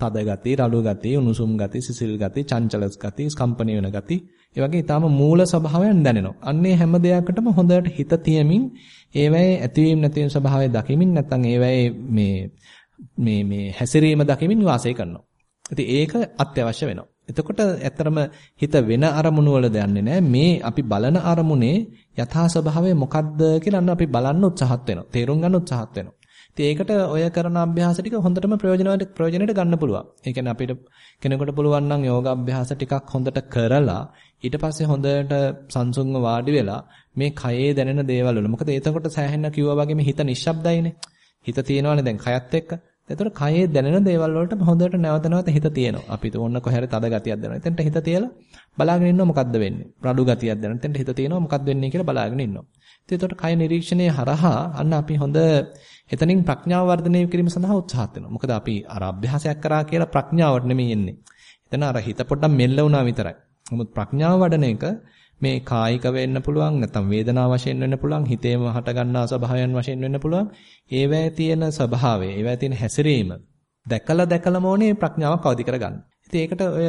තද ගති, රළු ගති, උණුසුම් ගති, සිසිල් ගති, චංචල ගති, ස්කම්පණය වෙන ගති. ඒ වගේ ඊටාම මූල ස්වභාවයන් දැනෙනවා. අන්නේ හැම දෙයකටම හොඳට හිත තියමින් ඒවැයේ ඇතිවීම නැතිවීම ස්වභාවය දකිමින් නැත්නම් ඒවැයේ මේ මේ මේ හැසිරීම දකිමින් වාසය කරනවා. ඉතින් ඒක අත්‍යවශ්‍ය වෙනවා. එතකොට ඇත්තරම හිත වෙන අරමුණු වල දන්නේ නැහැ. මේ අපි බලන අරමුණේ යථා ස්වභාවය මොකද්ද කියලා අන්න අපි බලන්න උත්සාහත් වෙනවා. තේරුම් ගන්න උත්සාහත් වෙනවා. ඉතින් ඒකට ඔය කරන අභ්‍යාස ටික හොඳටම ප්‍රයෝජනවත් ප්‍රයෝජනෙට ගන්න පුළුවන්. ඒ කියන්නේ අපිට කෙනෙකුට පුළුවන් නම් යෝග අභ්‍යාස ටිකක් හොඳට කරලා ඊට පස්සේ හොඳට සංසුන්ව වාඩි වෙලා මේ කයේ දැනෙන දේවල් වල. මොකද එතකොට සෑහෙන්න කිව්වා වගේම හිත නිශ්ශබ්දයිනේ. හිත තියෙනවානේ දැන් කයත් එක්ක. එතකොට කයේ දැනෙන දේවල් වලට හොඳට නැවත නැවත හිත තියෙනවා. අපි ඕන්න කොහේරි තද ගතියක් දැනෙනවා. එතනට හිත තියලා බලාගෙන ඉන්නවා මොකද්ද වෙන්නේ. රළු ගතියක් දැනෙනවා. එතනට හිත තියෙනවා මොකද්ද වෙන්නේ කියලා බලාගෙන ඉන්නවා. ඉතින් එතකොට කය නිරීක්ෂණයේ හරහා අන්න අපි හොඳ එතනින් ප්‍රඥාව වර්ධනය කිරීම සඳහා උත්සාහත් වෙනවා. මොකද අපි අර අභ්‍යාසයක් කරා කියලා ප්‍රඥාවට නෙමෙයි එන්නේ. එතන අර හිත පොඩ්ඩක් මෙල්ල වුණා විතරයි. නමුත් ප්‍රඥාව වඩන එක මේ කායික වෙන්න පුළුවන් නැත්නම් වේදනාව වශයෙන් වෙන්න පුළුවන් හිතේම හට ගන්නා ස්වභාවයන් වශයෙන් වෙන්න පුළුවන් ඒවැය තියෙන ස්වභාවය ඒවැය තියෙන හැසිරීම දැකලා දැකලාම ඕනේ ප්‍රඥාවක් අවදි කරගන්න. ඉතින් ඒකට ඔය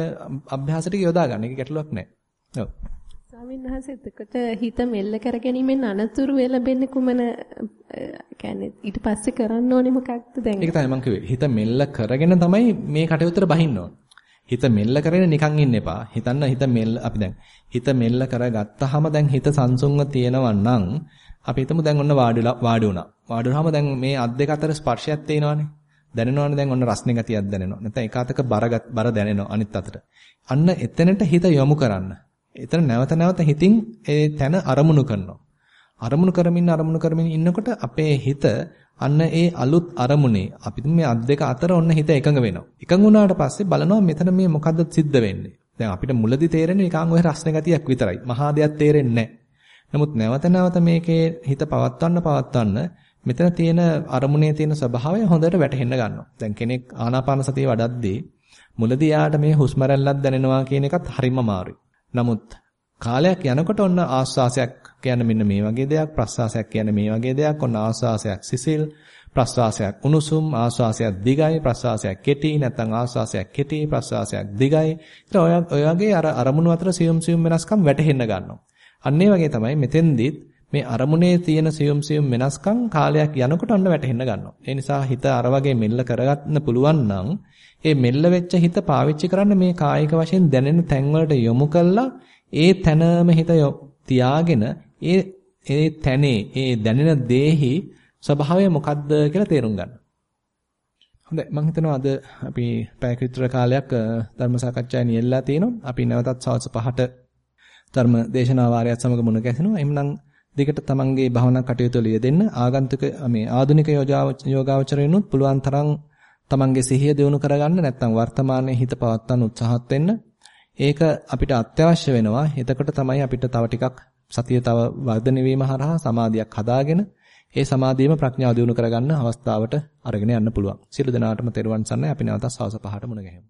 අභ්‍යාස ටික යොදා ගන්න. ඒක ගැටලුවක් නැහැ. ඔව්. ස්වාමීන් වහන්සේ එතකොට හිත මෙල්ල කර ගැනීමෙන් අනතුරු ලැබෙන්නේ කුමන කියන්නේ ඊට පස්සේ කරන්න ඕනේ මොකක්ද දැන්? ඒක තමයි මම කිව්වේ. හිත මෙල්ල කරගෙන තමයි මේ කටයුත්තට බහින්න ඕනේ. හිත මෙල්ල කරගෙන නිකන් ඉන්න එපා. හිතන්න හිත මෙල්ල අපි දැන් හිත මෙල්ල කරගත්තාම දැන් හිත සංසුන්ව තියෙනවා නම් අපි හිතමු දැන් ඔන්න වාඩිලා වාඩි වුණා. වාඩි වුණාම දැන් මේ අත් දෙක අතර ස්පර්ශයක් තියෙනවානේ. දැනෙනවනේ දැන් ඔන්න රස්නේ ගතියක් දැනෙනවා. නැත්නම් එක අතක බර බර දැනෙනවා අනිත් අතට. අන්න එතනට හිත යොමු කරන්න. එතන නැවත නැවත හිතින් ඒ තැන අරමුණු කරනවා. අරමුණු කරමින් අරමුණු කරමින් ඉන්නකොට අපේ හිත අන්න ඒ අලුත් අරමුණේ අපි මේ අත් දෙක අතර ඔන්න හිත එකඟ වෙනවා. එකඟ වුණාට පස්සේ බලනවා මෙතන මේ මොකද්ද සිද්ධ වෙන්නේ. දැන් අපිට මුලදී තේරෙන්නේ නිකන් ඔය රස්න ගතියක් විතරයි. මහා දෙයක් තේරෙන්නේ නමුත් නැවත නැවත මේකේ හිත පවත්වන්න පවත්වන්න මෙතන තියෙන අරමුණේ තියෙන ස්වභාවය හොඳට වැටහෙන්න ගන්නවා. දැන් කෙනෙක් ආනාපාන සතිය වඩද්දී මුලදී යාට මේ හුස්ම රැල්ලක් දැනෙනවා කියන එකත් හරිම අමාරුයි. නමුත් කාලයක් යනකොට ඔන්න ආස්වාසයක් කියන්නේ මෙන්න මේ වගේ දෙයක් ප්‍රස්වාසයක් කියන්නේ මේ වගේ දෙයක් ඔන්න ආස්වාසයක් සිසිල් ප්‍රස්වාසයක් උණුසුම් ආස්වාසයක් දිගයි ප්‍රස්වාසයක් කෙටි නැත්නම් ආස්වාසයක් කෙටි ප්‍රස්වාසයක් දිගයි. ඊට ඔය ඔය වගේ අර අරමුණු අතර සියුම් සියුම් වෙනස්කම් වැටහෙන්න ගන්නවා. අන්න ඒ වගේ තමයි මෙතෙන්දිත් මේ අරමුණේ තියෙන සියුම් සියුම් වෙනස්කම් කාලයක් යනකොට ඔන්න වැටහෙන්න ගන්නවා. ඒ නිසා හිත අර වගේ මෙල්ල කරගන්න පුළුවන් නම් ඒ මෙල්ල වෙච්ච හිත පාවිච්චි කරන්න මේ කායික වශයෙන් දැනෙන තැන් වලට යොමු කළා ඒ තැනම හිත තියාගෙන ඒ ඒ තැනේ ඒ දැනෙන දේහි ස්වභාවය මොකද්ද කියලා තේරුම් ගන්න. හොඳයි මම හිතනවා අද අපි පැයක විතර කාලයක් ධර්ම සාකච්ඡාවේ නියැලලා තිනවා. අපි නැවතත් සවස් 5ට ධර්ම දේශනා වාරයත් සමග මුණ ගැසෙනවා. එhmenan දිගට තමන්ගේ භවනා කටයුතු ලියදෙන්න ආගන්තුක මේ ආධුනික යෝගාවචරයනුත් පුළුවන් තරම් තමන්ගේ සිහිය දියුණු කරගන්න නැත්නම් වර්තමානයේ හිත පවත්වන්න උත්සාහත් වෙන්න. ඒක අපිට අත්‍යවශ්‍ය වෙනවා. එතකොට තමයි අපිට තව ටිකක් සතිය තව වර්ධනය වීම හරහා සමාධියක් හදාගෙන ඒ සමාධියම ප්‍රඥාව දියුණු කරගන්න අවස්ථාවට අරගෙන යන්න පුළුවන්. සියලු දෙනාටම තෙරුවන් සරණයි. අපි නැවතත් සවස් පහට මුණ ගැහෙමු.